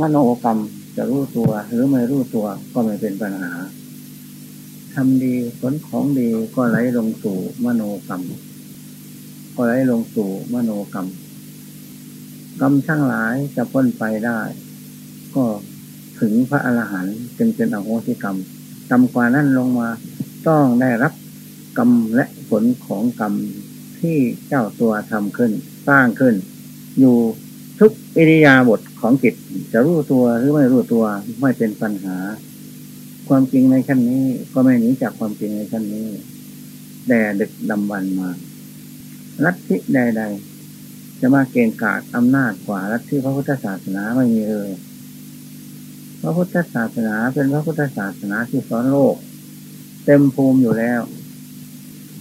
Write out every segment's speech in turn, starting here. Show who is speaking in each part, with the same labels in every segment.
Speaker 1: มโนกรรมจะรู้ตัวหรือไม่รู้ตัวก็ไม่เป็นปัญหาทำดีผลของดีก็ไหลลงสู่มโนกรรม ก็ไหลลงสู่มโนกรรม กรรมช่างหลายจะพ้นไปได้ ก็ถึงพระอรหันต์จึงเป็นอโหสิกรรมกรรมกว่านั้นลงมาต้องได้รับกรรมและผลของกรรมที่เจ้าตัวทำขึ้น สร้างขึ้น อยู่ทุกอิริยาบถ ของจิตจะรู้ตัวหรือไม่รู้ตัวไม่เป็นปัญหา ความจริงในขั้นนี้ก็ไม่หนีจากความจริงในขั้นนี้แต่ดึกดำบรรมาลัทธิใด ๆ จะมาเกณฑ์กาดอำนาจกว่าลัทธิพระพุทธศาสนาไม่มีเลยพระพุทธศาสนาเป็นพระพุทธศาสนาที่สอนโลก เต็มภูมิอยู่แล้ว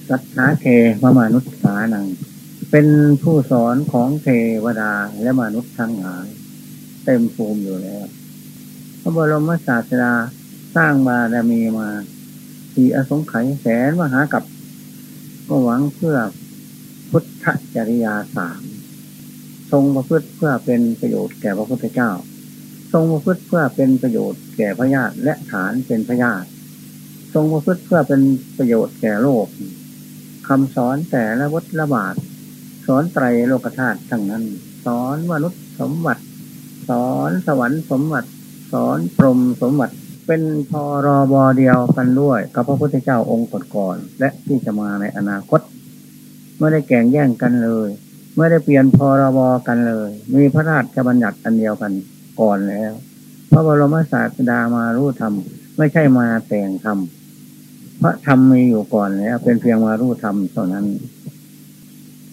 Speaker 1: สัทธาเทพมนุษย์สานัง เป็นผู้สอนของเทวดาและมนุษย์ทั้งหลาย เต็มภูมิอยู่แล้ว พระบรมศาสดาสร้างบารมีมาทีอสงไขยแสนมหากับ ก็หวังเพื่อพุทธจริยาสามทรงประพฤติเพื่อเป็นประโยชน์แก่พระพุทธเจ้า ทรงประพฤติเพื่อเป็นประโยชน์แก่พระญาติและฐานเป็นพระญาติทรงประพฤติเพื่อเป็นประโยชน์แก่โลกคำสอนแต่ละวัตละบาท สอนไตรโลกธาตุทั้งนั้น สอนมนุษย์สมบัติ สอนสวรรค์สมบัติ สอนพรหมสมบัติ เป็นพอรอบอเดียวกันด้วย กับพระพุทธเจ้าองค์ก่อนและที่จะมาในอนาคต ไม่ได้แข่งแย่งกันเลย ไม่ได้เปลี่ยนพอรบกันเลย มีพระราชบัญญัติอันเดียวกันก่อนแล้ว พระบรมศาสดามารู้ธรรม ไม่ใช่มาแต่งธรรมพระธรรมมีอยู่ก่อนแล้วเป็นเพียงมารู้ธรรมเท่านั้น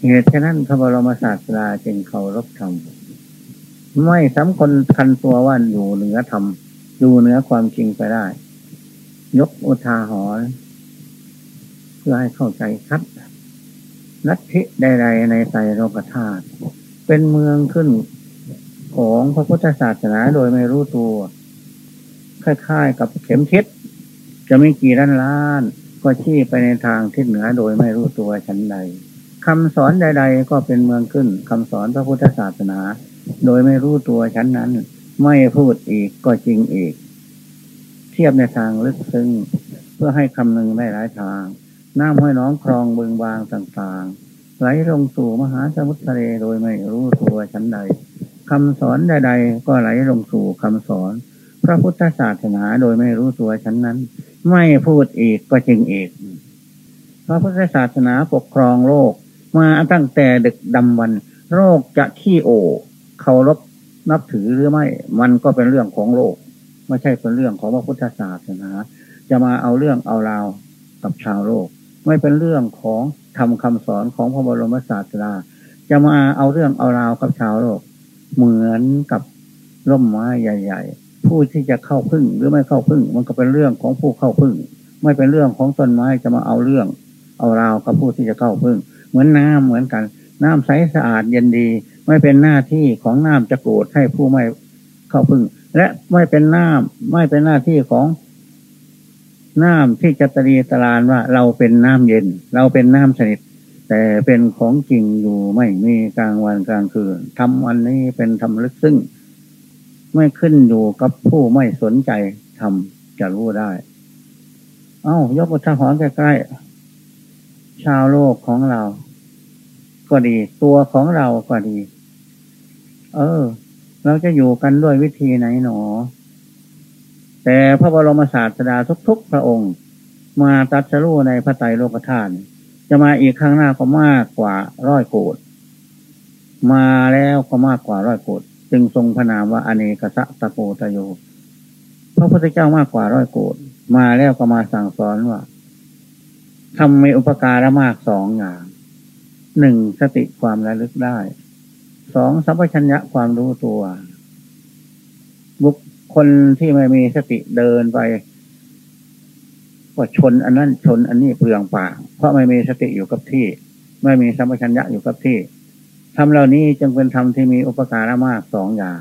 Speaker 1: เหตุฉะนั้นพระบรมศาสดาจึงเคารพธรรม ไม่สำคนคันตัวว่าอยู่เหนือธรรมอยู่เหนือความจริงไปได้ ยกอุทาหรณ์เพื่อให้เข้าใจชัดนัตถิใดๆในใจโลกธาตุเป็นเมืองขึ้นของพระพุทธศาสนาโดยไม่รู้ตัว คล้ายๆกับเข็มทิศจะไม่กี่ล้านล้าน ก็ชี้ไปในทางทิศเหนือโดยไม่รู้ตัวชั้นใดคำสอนใด ๆ ก็เป็นเมืองขึ้นคำสอนพระพุทธศาสนา โดยไม่รู้ตัวชั้นนั้น ไม่พูดอีกก็จริงอีก เทียบในทางลึกซึ้งเพื่อให้คำนึงได้หลายทาง น้ำห้อยน้องคลองบึงบางต่างๆ ไหลลงสู่มหาสมุทรทะเลโดยไม่รู้ตัวชั้นใดคำสอนใดๆก็ไหลลงสู่คำสอน พระพุทธศาสนาโดยไม่รู้ตัวชั้นนั้น ไม่พูดอีกก็จริงอีก พระพุทธศาสนาปกครองโลก มาตั้งแต่ดึกดำวันโรคจะขี้โอ เคารพนับถือหรือไม่ มันก็เป็นเรื่องของโลก ไม่ใช่เป็นเรื่องของพระพุทธศาสนา จะมาเอาเรื่องเอาราวกับชาวโลก ไม่เป็นเรื่องของทำคำสอนของพระบรมศาสดาจะมาเอาเรื่องเอาราวกับชาวโลก เหมือนกับร่มไม้ใหญ่ ๆ ผู้ที่จะเข้าพึ่งหรือไม่เข้าพึ่ง มันก็เป็นเรื่องของผู้เข้าพึ่ง ไม่เป็นเรื่องของต้นไม้จะมาเอาเรื่อง เอาราวกับผู้ที่จะเข้าพึ่ง เหมือนน้ำเหมือนกัน น้ำใสสะอาดเย็นดี ไม่เป็นหน้าที่ของน้ำจะโกรธให้ผู้ไม่เข้าพึ่ง และไม่เป็นน้ำไม่เป็นหน้าที่ของน้ำที่จะตรีตรานว่า เราเป็นน้ำเย็น เราเป็นน้ำสนิท แต่เป็นของจริงอยู่ไม่มีกลางวันกลางคืนทำวันนี้เป็นทำลึกซึ้งไม่ขึ้นอยู่กับผู้ไม่สนใจทำจะรู้ได้ เอ้ายกอุทาหรณ์ใกล้ๆชาวโลกของเรา ก็ดี ตัวของเราก็ดี เออ เราจะอยู่กันด้วยวิธีไหนหนอ แต่พระบรมศาสดาทุกๆพระองค์ มาตัดสรู้ในพระไตรโลกธาตุจะมาอีกครั้งหน้าก็มากกว่าร้อยโกดมาแล้วก็มากกว่าร้อยโกดจึงทรงพระนามว่าอเนกสะตะโกตโยพระพุทธเจ้ามากกว่าร้อยโกดมาแล้วก็มาสั่งสอนว่าทำมีอุปการะมากสองอย่าง หนึ่งสติความระลึกได้สองสัมปชัญญะความรู้ตัว บุคคลที่ไม่มีสติเดินไปก็ชนอันนั้นชนอันนี้เปลืองป่า เพราะไม่มีสติอยู่กับที่ ไม่มีสัมปชัญญะอยู่กับที่ทำเหล่านี้จึงเป็นธรรมที่มีอุปการะมากสองอย่าง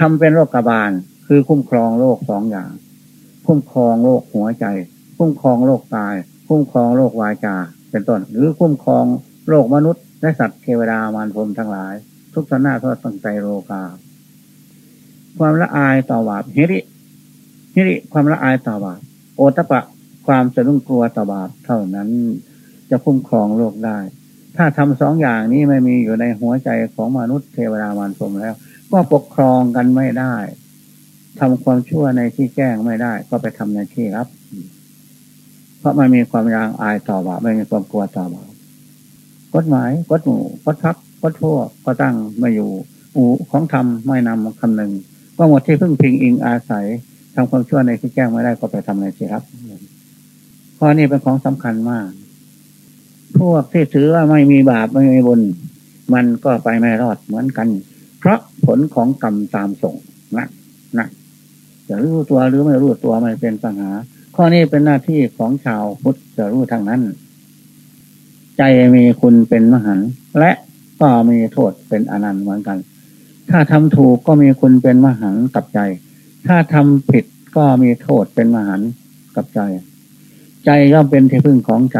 Speaker 1: ทำเป็นโรคกบาลคือคุ้มครองโรคสองอย่าง คุ้มครองโรคหัวใจ คุ้มครองโรคตาย คุ้มครองโรควาจา เป็นต้น หรือคุ้มครอง โรคมนุษย์และสัตว์เทวดามารพรมทั้งหลาย ทุกสนาทุกตั้งใจโลกา ความละอายต่อบาปฮิริฮิริความละอายต่อบาปโอตปะความสะดุ้งกลัวต่อบาปเท่านั้นจะคุ้มครองโลกได้ ถ้าทำสองอย่างนี้ไม่มีอยู่ในหัวใจของมนุษย์เทวดามารพรมแล้ว ก็ปกครองกันไม่ได้ทำความชั่วในที่แจ้งไม่ได้ ก็ไปทำในที่รับ เพราะมันมีความยางอายต่อบาปไม่มีความกลัวต่อบาป กฎหมายกฎหมู่กฎพักกฎทั่วก็ตั้งมาอยู่อูของธรรมไม่นำคำหนึ่งก็หมดที่พึ่งพิงอิงอาศัยทำความชั่วในที่แจ้งไม่ได้ก็ไปทำในที่รับข้อนี้เป็นของสำคัญมาก พวกที่ถือว่าไม่มีบาปไม่มีบุญ มันก็ไปไม่รอดเหมือนกัน เพราะผลของกรรมตามส่งนะนะจะรู้ตัวหรือไม่รู้ตัวไม่เป็นปัญหา ข้อนี้เป็นหน้าที่ของชาวพุทธจะรู้ทางนั้น ใจมีคุณเป็นมหันและก็มีโทษเป็นอนันต์เหมือนกัน ถ้าทำถูกก็มีคุณเป็นมหันกับใจ ถ้าทำผิดก็มีโทษเป็นมหันกับใจ ใจย่อมเป็นที่พึ่งของใจ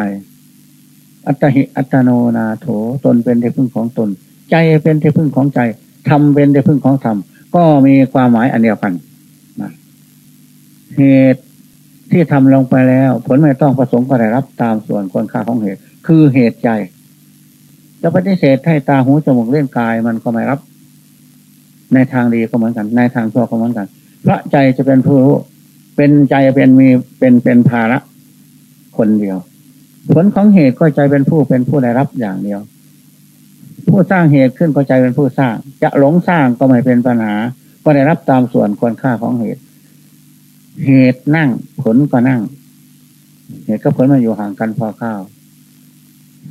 Speaker 1: อัตหิอัตโนนาโถตนเป็นที่พึ่งของตน ใจเป็นที่พึ่งของใจทำเป็นที่พึ่งของธรรมก็มีความหมายอันเดียวกันนะเหตุที่ทำลงไปแล้ว ผลไม่ต้องประสงค์ก็ได้รับตามส่วนคนค่าของเหตุ คือเหตุใจจะปฏิเสธให้ตาหูจมูกเล่นกายมันก็ไม่รับ ในทางดีก็เหมือนกัน ในทางชั่วก็เหมือนกันพระใจจะเป็นผู้รู้เป็นใจเป็นมีเป็นเป็นภาระคนเดียว ผลของเหตุก็ใจเป็นผู้เป็นผู้ได้รับอย่างเดียว ผู้สร้างเหตุขึ้นก็ใจเป็นผู้สร้าง จะหลงสร้างก็ไม่เป็นปัญหา ก็ได้รับตามส่วนควรค่าของเหตุ เหตุนั่งผลก็นั่ง เหตุก็ผลมาอยู่ห่างกันพอข้าว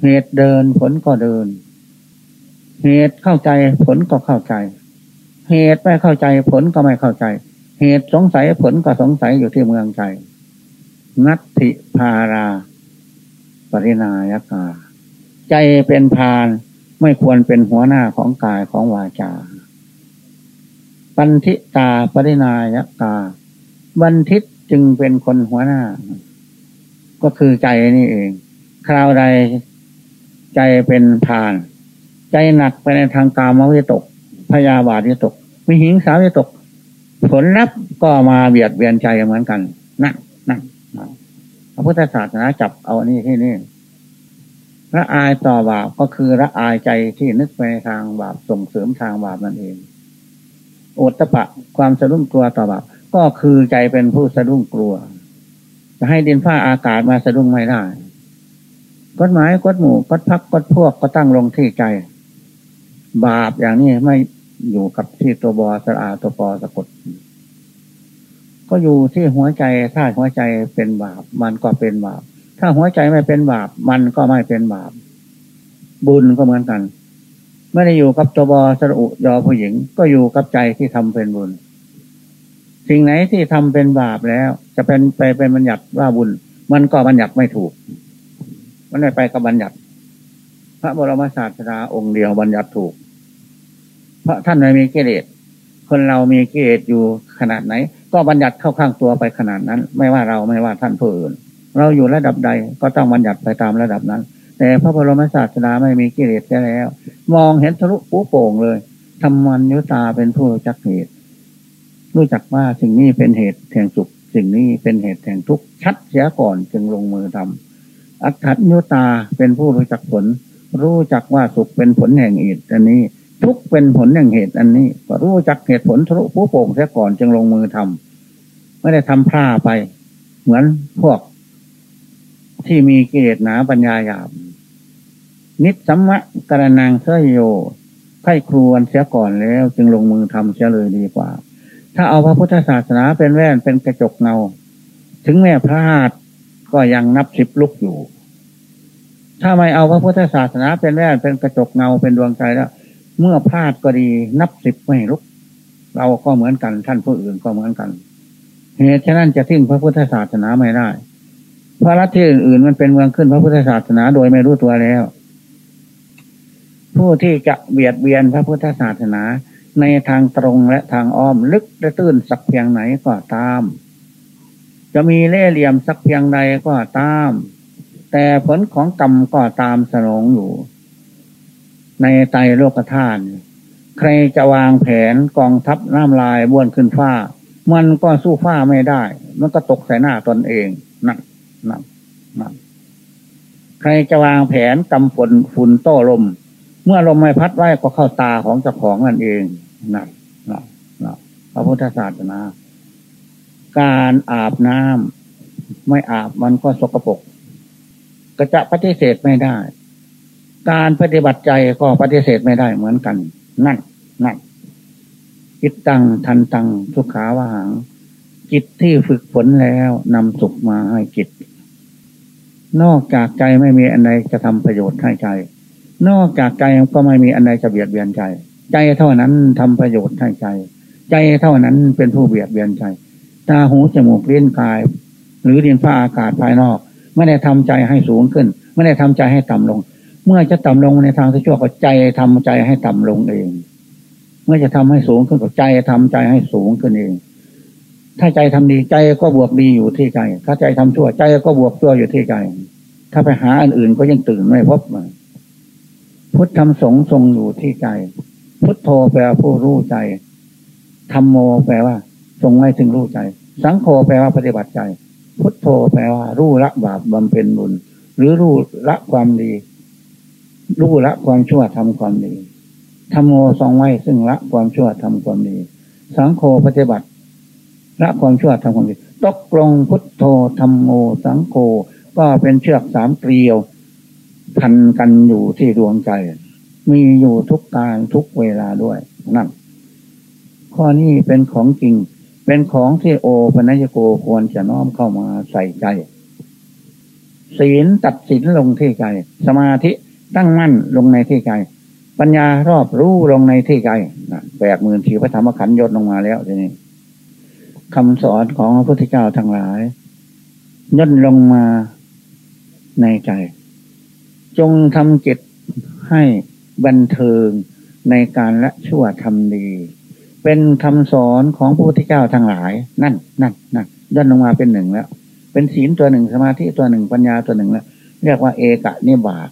Speaker 1: เหตุเดินผลก็เดิน เหตุเข้าใจผลก็เข้าใจ เหตุไม่เข้าใจผลก็ไม่เข้าใจ เหตุสงสัยผลก็สงสัยอยู่ที่เมืองใจ นัตถิพารา ปรินายกา ใจเป็นพานไม่ควรเป็นหัวหน้าของกายของวาจาบันทิตาปรินายกา บันทิตจึงเป็นคนหัวหน้า ก็คือใจนี่เอง คราวใด ใจเป็นพาน ใจหนักไปในทางกามวิตก พยาบาทวิตกมีหิงสาวิตก ผลลัพธ์ก็มาเบียดเบียนใจเหมือนกันนั่นนั่นพระพุทธศาสนาจับเอาอันนี้ที่นี่ละอายต่อบาปก็คือละอายใจที่นึกไปทางบาปส่งเสริมทางบาปนั่นเองโอตตะปะความสะดุ้งกลัวต่อบาปก็คือใจเป็นผู้สะดุ้งกลัว จะให้ดินผ้าอากาศมาสะดุ้งไม่ได้ กฎหมายกฎหมู่กฎพักกฎพวกก็ตั้งลงที่ใจ บาปอย่างนี้ไม่อยู่กับที่ตัวบอสระอาตัวปอสะกด ก็อยู่ที่หัวใจถ้าหัวใจเป็นบาป มันก็เป็นบาป ถ้าหัวใจไม่เป็นบาป มันก็ไม่เป็นบาป บุญก็เหมือนกัน ไม่ได้อยู่กับตัวบอสรุยอผู้หญิง ก็อยู่กับใจที่ทำเป็นบุญ สิ่งไหนที่ทำเป็นบาปแล้ว จะเป็นไปเป็นบัญญัติว่าบุญ มันก็บัญญัติไม่ถูก มันไม่ไปกับบัญญัติ พระบรมศาสดาองค์เดียวบัญญัติถูก เพราะท่านไม่มีกิเลสคนเรามีกิเลสอยู่ขนาดไหน ก็บัญญัติเข้าข้างตัวไปขนาดนั้น ไม่ว่าเราไม่ว่าท่านผู้อื่น เราอยู่ระดับใดก็ต้องบัญญัติไปตามระดับนั้น แต่พระบรมศาสดาไม่มีกิเลสแล้ว มองเห็นทะลุปูโป่งเลยธรรมัญญุตาเป็นผู้จักเหตุ รู้จักว่าสิ่งนี้เป็นเหตุแห่งสุข สิ่งนี้เป็นเหตุแห่งทุกข์ชัดเสียก่อนจึงลงมือทำ อัตถัญญุตาเป็นผู้รู้จักผล รู้จักว่าสุขเป็นผลแห่งเหตุอันนี้ ทุกเป็นผลอย่งเหตุอันนี้ ก็รู้จักเหตุผลทะลุผู้โป่งเสียก่อนจึงลงมือทำไม่ได้ทำพลาไป เหมือนพวก ที่มีกิเลสหนาปัญญาหยาบ นิสสัมมะกระนางเสยโยไข้ครวนเสียก่อนแล้ว จึงลงมือทำเสียเลยดีกว่า ถ้าเอาพระพุทธศาสนาเป็นแว่นเป็นกระจกเงา ถึงแม่พลาด ก็ยังนับสิบลุกอยู่ ถ้าไม่เอาพระพุทธศาสนาเป็นแว่นเป็นกระจกเงาเป็นดวงใจแล้ว เมื่อพลาดก็ดีนับสิบไม่ลุก เราก็เหมือนกันท่านผู้อื่นก็เหมือนกันเหตุฉะนั้นจะทิ้งพระพุทธศาสนาไม่ได้พระรัฐที่อื่นๆมันเป็นเมืองขึ้นพระพุทธศาสนาโดยไม่รู้ตัวแล้ว ผู้ที่จะเบียดเบียนพระพุทธศาสนาในทางตรงและทางอ้อมลึกและตื้นสักเพียงไหนก็ตาม จะมีเล่เหลี่ยมสักเพียงใดก็ตาม แต่ผลของกรรมก็ตามสนองอยู่ ในไตโลกธาตุใครจะวางแผนกองทัพน้ำลายบ้วนขึ้นฟ้า มันก็สู้ฟ้าไม่ได้ มันก็ตกใส่หน้าตนเองนั่นนั่นนั่นใครจะวางแผนกำฝนฝุ่นโต้ลม เมื่อลมไม่พัดไว้ก็เข้าตาของเจ้าของนั่นเองนั่นนั่นนั่นพระพุทธศาสนา การอาบน้ำไม่อาบมันก็สกปรกก็จะปฏิเสธไม่ได้ การปฏิบัติใจก็ปฏิเสธไม่ได้เหมือนกัน นั่นนั่นจิตตังทันตังสุขาวาหัง จิตที่ฝึกฝนแล้วนำสุขมาให้จิต นอกจากใจไม่มีอันใดจะทำประโยชน์ให้ใจ นอกจากใจก็ไม่มีอันใดจะเบียดเบียนใจ ใจเท่านั้นทำประโยชน์ให้ใจ ใจเท่านั้นเป็นผู้เบียดเบียนใจ ตาหูจมูกเลี้ยนกาย หรือดินฟ้าอากาศภายนอก ไม่ได้ทำใจให้สูงขึ้น ไม่ได้ทำใจให้ต่ำลง เมื่อจะต่ำลงในทางที่ชั่วก็ใจทำใจให้ต่ำลงเอง เมื่อจะทำให้สูงขึ้นก็ใจทำใจให้สูงขึ้นเอง ถ้าใจทำดีใจก็บวกดีอยู่ที่ใจ ถ้าใจทำชั่วใจก็บวกชั่วอยู่ที่ใจ ถ้าไปหาอันอื่นก็ยังตื่นไม่พบมาพุทธธรรมสงทรงอยู่ที่ใจ พุทโธแปลผู้รู้ใจธรรมโมแปลว่า ทรงไว้ถึงรู้ใจ สังโฆแปลว่าปฏิบัติใจ พุทโธแปลว่ารู้ละบาปบำเพ็ญบุญ หรือรู้ละความดี รู้ละความชั่วทำความดีธรรมโมสองไว้ซึ่งละความชั่วทำความดี สังโฆปฏิบัติละความชั่วทำความดีตกลงพุทโธธรรมโมสังโฆก็เป็นเชือกสามเกลียว พันกันอยู่ที่ดวงใจ มีอยู่ทุกการทุกเวลาด้วยนั่นข้อนี้เป็นของจริง เป็นของที่โอปนัญโกควรจะน้อมเข้ามาใส่ใจ ศีลตัดสินลงที่ใจ สมาธิตั้งมั่นลงในที่ใจ ปัญญารอบรู้ลงในที่ใจแปดหมื่นทีพระธรรมขันธ์ยศลงมาแล้วทีนี้คำสอนของพระพุทธเจ้าทั้งหลายย่นลงมาในใจ จงทำจิตให้บันเทิงในการละชั่วทำดี เป็นคำสอนของพระพุทธเจ้าทั้งหลาย นั่นนั่นนั่นย่นลงมาเป็นหนึ่งแล้ว เป็นศีลตัวหนึ่งสมาธิตัวหนึ่งปัญญาตัวหนึ่งแล้ว เรียกว่าเอกะนิบาต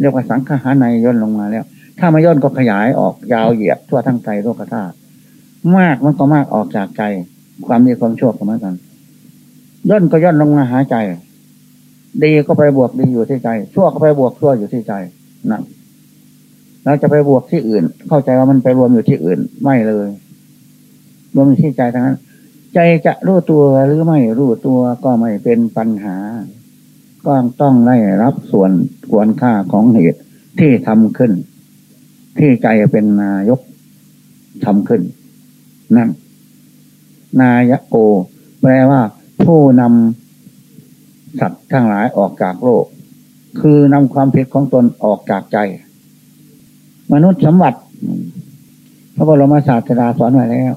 Speaker 1: เรียกว่าสังขารในย่นลงมาแล้ว ถ้ามาย่นก็ขยายออกยาวเหยียดทั่วทั้งใจโลกธาตุมากมันก็มากออกจากใจ ความดีความชั่วก็เหมือนกันย่นก็ย่นลงมาหาใจ ดีก็ไปบวกดีอยู่ที่ใจ ชั่วก็ไปบวกชั่วอยู่ที่ใจนั่น เราจะไปบวกที่อื่น เข้าใจว่ามันไปรวมอยู่ที่อื่น ไม่เลยรวมอยู่ที่ใจทั้งนั้น ใจจะรู้ตัวหรือไม่รู้ตัวก็ไม่เป็นปัญหา ก็ต้องได้รับส่วนควรค่าของเหตุที่ทำขึ้น ที่ใจเป็นนายกทำขึ้น นั่นนายโก แปลว่า ผู้นำสัตว์ทั้งหลายออกจากโลก คือนำความผิดของตนออกจากใจ มนุษย์สมบัติ พระบรมศาสดาสอนไว้แล้ว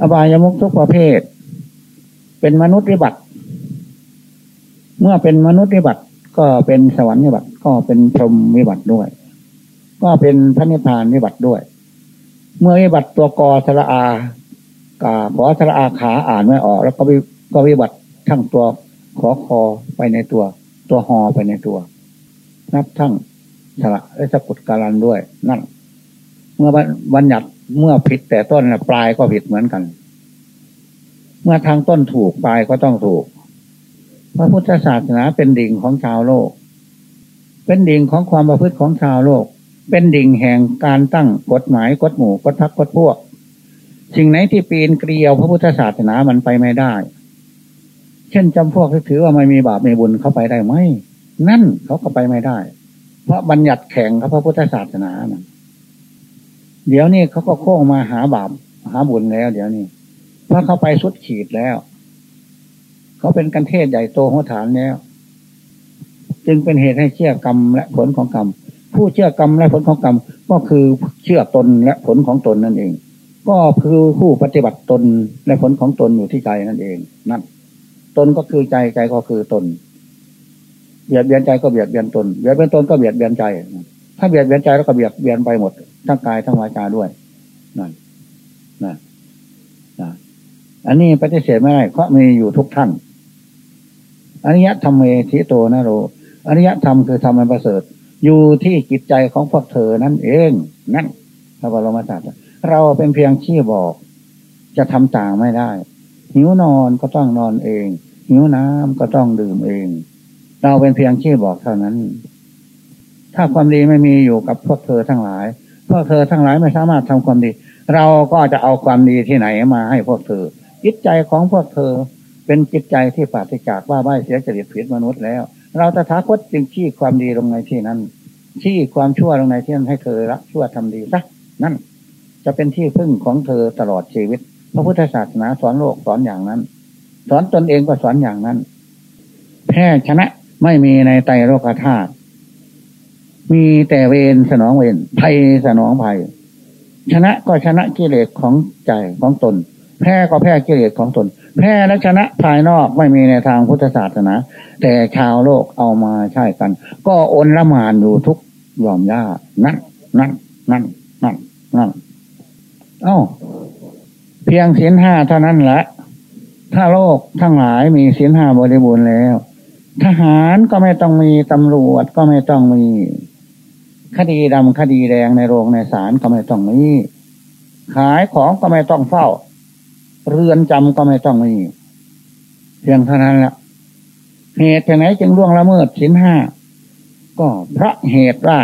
Speaker 1: อบายมุกทุกประเภท เป็นมนุษย์วิบัติ เมื่อเป็นมนุษย์วิบัติ ก็เป็นสวรรค์วิบัติ ก็เป็นพรหมวิบัติด้วย ก็เป็นพระนิพพานวิบัติด้วย เมื่อวิบัติตัวกอสระอากาขอสระอาขาอ่านไม่ออก แล้วก็วิก็วิบัติทั้งตัวขอคอไปในตัว ตัวหอไปในตัว นับทั้ง สระและสกุลการันด้วย นั่น เมื่อบัญญัติเมื่อผิดแต่ต้นปลายก็ผิดเหมือนกัน เมื่อทางต้นถูกปลายก็ต้องถูก พระพุทธศาสนาเป็นดิ่งของชาวโลก เป็นดิ่งของความประพฤติของชาวโลก เป็นดิ่งแห่งการตั้งกฎหมายกฎหมู่กฎพักกฎพวก สิ่งไหนที่ปีนเกลียวพระพุทธศาสนามันไปไม่ได้ เช่นจำพวกที่ถือว่าไม่มีบาปไม่บุญเข้าไปได้ไหมนั่นเขาก็ไปไม่ได้ เพราะบัญญัติแข่งกับพระพุทธศาสนานะเดี๋ยวนี้เขาก็โค้งมาหาบาปหาบุญแล้ว เดี๋ยวนี้เพราะเขาไปสุดขีดแล้ว เขาเป็นกันเทศใหญ่โตหัวฐานแล้ว จึงเป็นเหตุให้เชื่อกรรมและผลของกรรม ผู้เชื่อกรรมและผลของกรรม ก็คือเชื่อตนและผลของตนนั่นเอง ก็คือผู้ปฏิบัติตนและผลของตนอยู่ที่ใจนั่นเอง นั่นตนก็คือใจใจก็คือตน เบียดเบียนใจก็เบียดเบียนตนเบียดเบียนตนก็เบียดเบียนใจ ถ้าเบียดเบียนใจแล้วก็เบียดเบียนไปหมดทั้งกายทั้งวาจาด้วยนั่นนั่นนะอันนี้ปฏิเสธไม่ได้เพราะมีอยู่ทุกท่านอริยธรรมเมธิโตนะโรอริยธรรมคือธรรมอันประเสริฐ อยู่ที่จิตใจของพวกเธอนั่นเอง นั่นพระบรมศาสดาเราเป็นเพียงชี้บอก จะทำต่างไม่ได้ หิวนอนก็ต้องนอนเอง หิวน้ำก็ต้องดื่มเอง เราเป็นเพียงชี้บอกเท่านั้น ถ้าความดีไม่มีอยู่กับพวกเธอทั้งหลาย พวกเธอทั้งหลายไม่สามารถทำความดี เราก็จะเอาความดีที่ไหนมาให้พวกเธอ จิตใจของพวกเธอเป็นจิตใจที่ปราศจากว่าใบเสียจริตผิดมนุษย์แล้ว เราตถาคตจึงชี้ความดีลงในที่นั้นชี้ความชั่วลงในที่นั้นให้เธอละชั่วทำดีซะนั่น จะเป็นที่พึ่งของเธอตลอดชีวิต พระพุทธศาสนาสอนโลกสอนอย่างนั้น สอนตนเองก็สอนอย่างนั้น แพ้ชนะ ไม่มีในไตโลกธาตุมีแต่เวรสนองเวรภัยสนองภัย ชนะก็ชนะกิเลสของใจของตน แพ้ก็แพ้กิเลสของตน แพ้และชนะภายนอกไม่มีในทางพุทธศาสนา แต่ชาวโลกเอามาใช้กัน ก็อนละมานอยู่ทุกยอมย่านั่นนั่นนั่นนั่นนั่นเอ้า เพียงศีลห้าเท่านั้นแหละถ้าโลกทั้งหลายมีศีลห้าบริบูรณ์แล้ว ทหารก็ไม่ต้องมีตำรวจก็ไม่ต้องมี คดีดำคดีแดงในโรงในศาลก็ไม่ต้องมี ขายของก็ไม่ต้องเฝ้า เรือนจำก็ไม่ต้องมี เพียงเท่านั้นแหละเหตุไหนจึงล่วงละเมิดศีลห้าก็พระเหตุว่า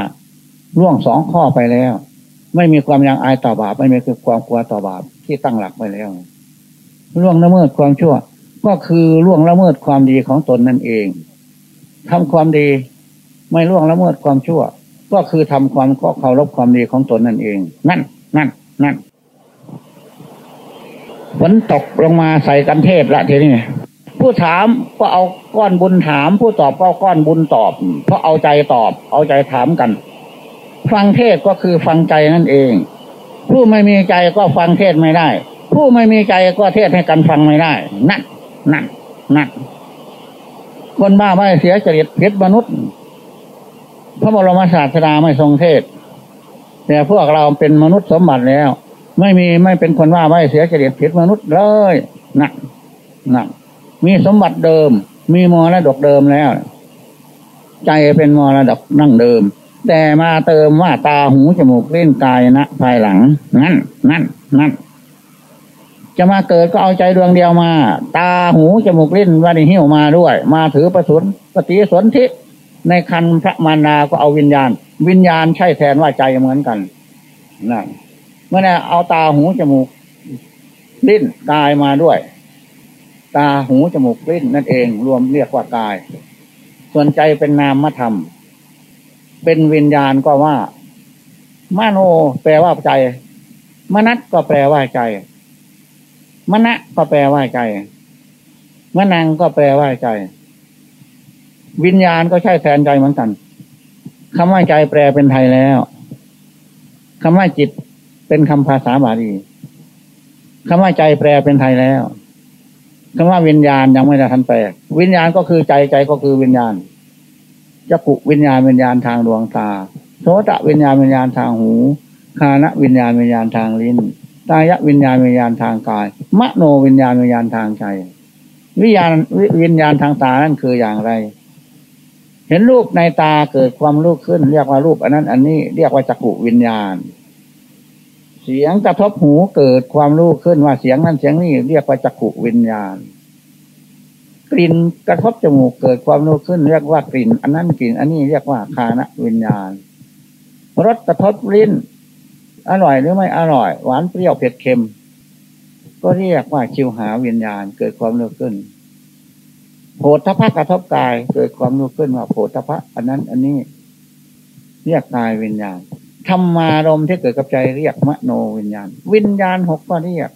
Speaker 1: ล่วงสองข้อไปแล้ว ไม่มีความยังอายต่อบาปไม่มีความกลัวต่อบาปที่ตั้งหลักไว้แล้วล่วงละเมิดความชั่ว ก็คือล่วงละเมิดความดีของตนนั่นเองทำความดีไม่ล่วงละเมิดความชั่ว ก็คือทำความก็เคารพความดีของตนนั่นเอง นั่น นั่น นั่นฝนตกลงมาใส่กันเทศละทีนี้ผู้ถามก็เอาก้อนบุญถาม ผู้ตอบก็ก้อนบุญตอบ เพราะเอาใจตอบ เอาใจถามกัน ฟังเทศก็คือฟังใจนั่นเอง ผู้ไม่มีใจก็ฟังเทศไม่ได้ ผู้ไม่มีใจก็เทศให้กันฟังไม่ได้ นั่น นั่นนั่นคนบ้าไม่เสียจริตเพชรมนุษย์ พระบรมศาสดาไม่ทรงเทศ แต่พวกเราเป็นมนุษย์สมบัติแล้ว ไม่มีไม่เป็นคนว่าไม่เสียจริตเพชรมนุษย์เลยนั่นนั่นมีสมบัติเดิม มีมรดกเดิมแล้ว ใจเป็นมรดกนั่งเดิม แต่มาเติมว่าตาหูจมูกเล่นกายนะภายหลัง นั่นนั่นนั่น จะมาเกิดก็เอาใจดวงเดียวมา ตาหูจมูกเล่นวันนี้หิวมาด้วย มาถือประสุนปฏิสนธิในคันพระมารดาก็เอาวิญญาณ วิญญาณใช่แทนว่าใจเหมือนกันนั่นเมื่อนี่เอาตาหูจมูกลิ้นกายมาด้วย ตาหูจมูกลิ้นนั่นเองรวมเรียกว่ากาย ส่วนใจเป็นนามธรรม เป็นวิญญาณก็ว่ามโนแปลว่าใจ มนัตก็แปลว่าใจ มณะก็แปลว่าใจมนังก็แปลว่าใจ วิญญาณก็ใช่แทนใจเหมือนกันคำว่าใจแปลเป็นไทยแล้วคำว่าจิตเป็นคำภาษาบาลีคำว่าใจแปลเป็นไทยแล้วคำว่าวิญญาณยังไม่ได้ทันแปลวิญญาณก็คือใจใจก็คือวิญญาณจักุวิญญาณวิญญาณทางดวงตาโสตะวิญญาณวิญญาณทางหูคานะวิญญาณวิญญาณทางลิ้น ตายะวิญญาณวิญญาณทางกาย มโนวิญญาณวิญญาณทางใจ วิญญาณวิญญาณทางตานั่นคืออย่างไร เห็นรูปในตาเกิดความรู้ขึ้น เรียกว่ารูป อันนั้น อันนี้เรียกว่าจักุวิญญาณ เสียงกระทบหูเกิดความรู้ขึ้นว่าเสียงนั้นเสียงนี้เรียกว่าจักุวิญญาณ กลิ่นกระทบจมูกเกิดความรู้ขึ้น เรียกว่ากลิ่น อันนั้นกลิ่น อันนี้เรียกว่าคานะวิญญาณรสกระทบลิ้น อร่อยหรือไม่อร่อย หวานเปรี้ยวเผ็ดเค็ม ก็เรียกว่าชิวหาวิญญาณเกิดความรู้ขึ้นโผฏฐะกระทบกายเกิดความรู้ขึ้นว่าโผฏฐะอันนั้น อันนี้ เรียกกายวิญญาณธรรมารมที่เกิดกับใจเรียกมโนวิญญาณ วิญญาณหกก็เรียก